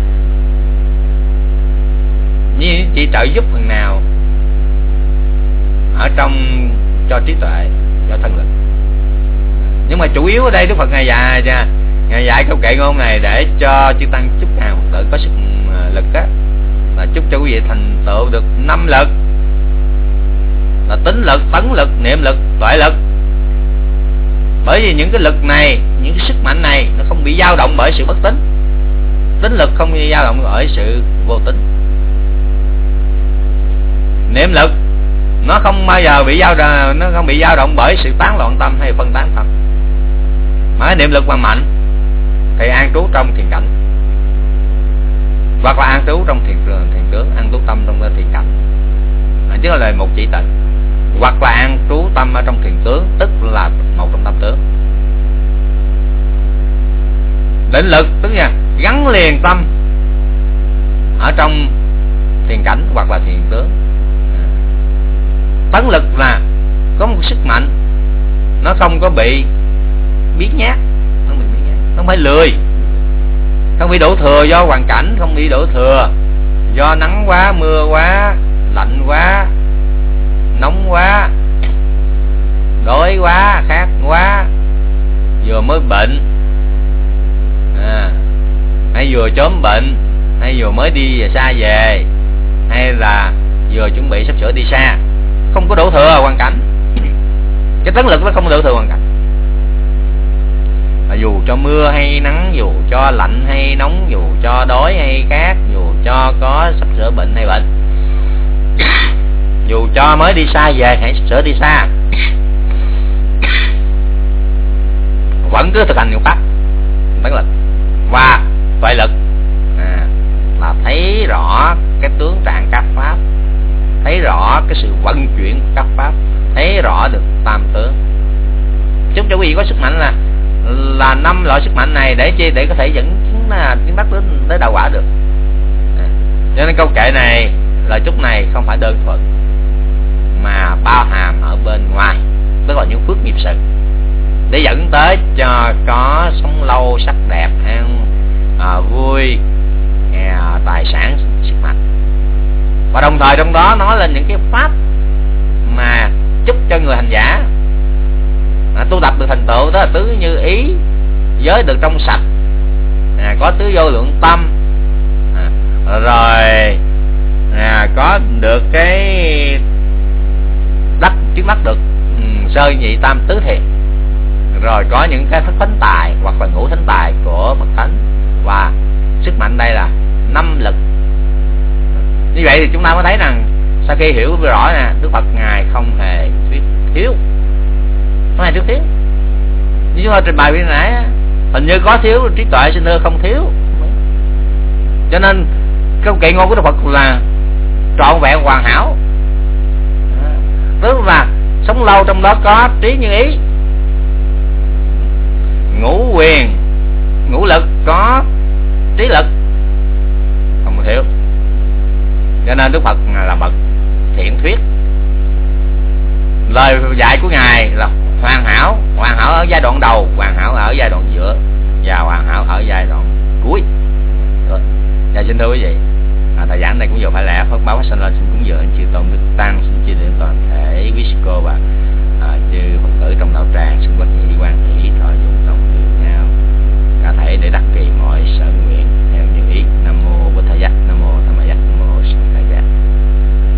như chỉ trợ giúp phần nào ở trong cho trí tuệ, cho thân lực. Nhưng mà chủ yếu ở đây đức phật ngài dạy ngài dạy câu kệ ngôn này để cho chư tăng chúc nào tự có sức ờ, lực á, là chúc cho quý vị thành tựu được năm lực. Là tính lực, tấn lực, niệm lực, tuệ lực. Bởi vì những cái lực này, những cái sức mạnh này, nó không bị dao động bởi sự bất tính. Tính lực không bị dao động bởi sự vô tính niệm lực. Nó không bao giờ bị dao nó không bị dao động bởi sự tán loạn tâm hay phân tán tâm mà niệm lực mà mạnh thì an trú trong thiền cảnh. Hoặc là an trú trong thiền thiền tướng an trú tâm trong thiền cảnh. À, chứ là một chỉ tịnh. Hoặc là an trú tâm ở trong thiền tướng tức là một trong tâm tướng định lực tức là gắn liền tâm ở trong thiền cảnh hoặc là thiền tướng tấn lực là có một sức mạnh. Nó không có bị biến nhát. Không bị biến nhát. Không phải lười. Không bị đổ thừa do hoàn cảnh không bị đổ thừa do nắng quá mưa quá lạnh quá nóng quá đói quá khát quá vừa mới bệnh. À, hay vừa chớm bệnh hay vừa mới đi xa về hay là vừa chuẩn bị sắp sửa đi xa không có đổ thừa hoàn cảnh. Cái tấn lực nó không đổ thừa hoàn cảnh. Và dù cho mưa hay nắng, dù cho lạnh hay nóng, dù cho đói hay khát, dù cho có sắp sửa bệnh hay bệnh, dù cho mới đi xa về hãy sửa đi xa. Vẫn cứ thực hành niệm pháp, tấn lực và tuệ lực à, là thấy rõ cái tướng trạng các pháp thấy rõ cái sự vận chuyển các pháp thấy rõ được tam tướng chúng cho quý vị có sức mạnh là là năm loại sức mạnh này để chi để có thể dẫn chứng là chứng bắt đến tới đạo quả được à. cho nên câu kệ này lời chúc này không phải đơn thuần mà bao hàm ở bên ngoài tức là những phước nghiệp sự để dẫn tới cho có sống lâu sắc đẹp ăn à, vui à, tài sản sức mạnh và đồng thời trong đó nói lên những cái pháp mà giúp cho người hành giả à, tu tập được thành tựu đó là tứ như ý giới được trong sạch. À, có tứ vô lượng tâm. À, rồi à, có được cái đắc trước mắt được um, sơ nhị tam tứ thiền rồi có những cái thức thánh tài hoặc là ngũ thánh tài của bậc thánh. Và sức mạnh đây là năm lực như vậy thì chúng ta mới thấy rằng sau khi hiểu rõ nè, đức phật ngài không hề thuyết thiếu. Không hề thuyết thiếu. Như chúng ta trình bày bên nãy hình như có thiếu, trí tuệ sinh thưa không thiếu. Cho nên câu kệ ngôn của đức phật là trọn vẹn hoàn hảo. Tức là sống lâu trong đó có trí như ý. Ngũ quyền, ngũ lực có trí lực. Không thiếu cho nên đức phật là bậc thiện thuyết. Lời dạy của ngài là hoàn hảo hoàn hảo ở giai đoạn đầu hoàn hảo ở giai đoạn giữa và hoàn hảo ở giai đoạn cuối. Rồi. Dạ, xin thưa quý vị à, thời gian này cũng vừa phải lẽ phật báo phát sinh lên xin cúng dường chư tôn đức tăng xin chia đến toàn thể quý và à, chư phật tử trong đạo tràng xin bất nhị quan hỷ thọ dùng đồng điều nhau. Cả thể để đắc kỳ mọi sở nguyện theo như ý. Nam mô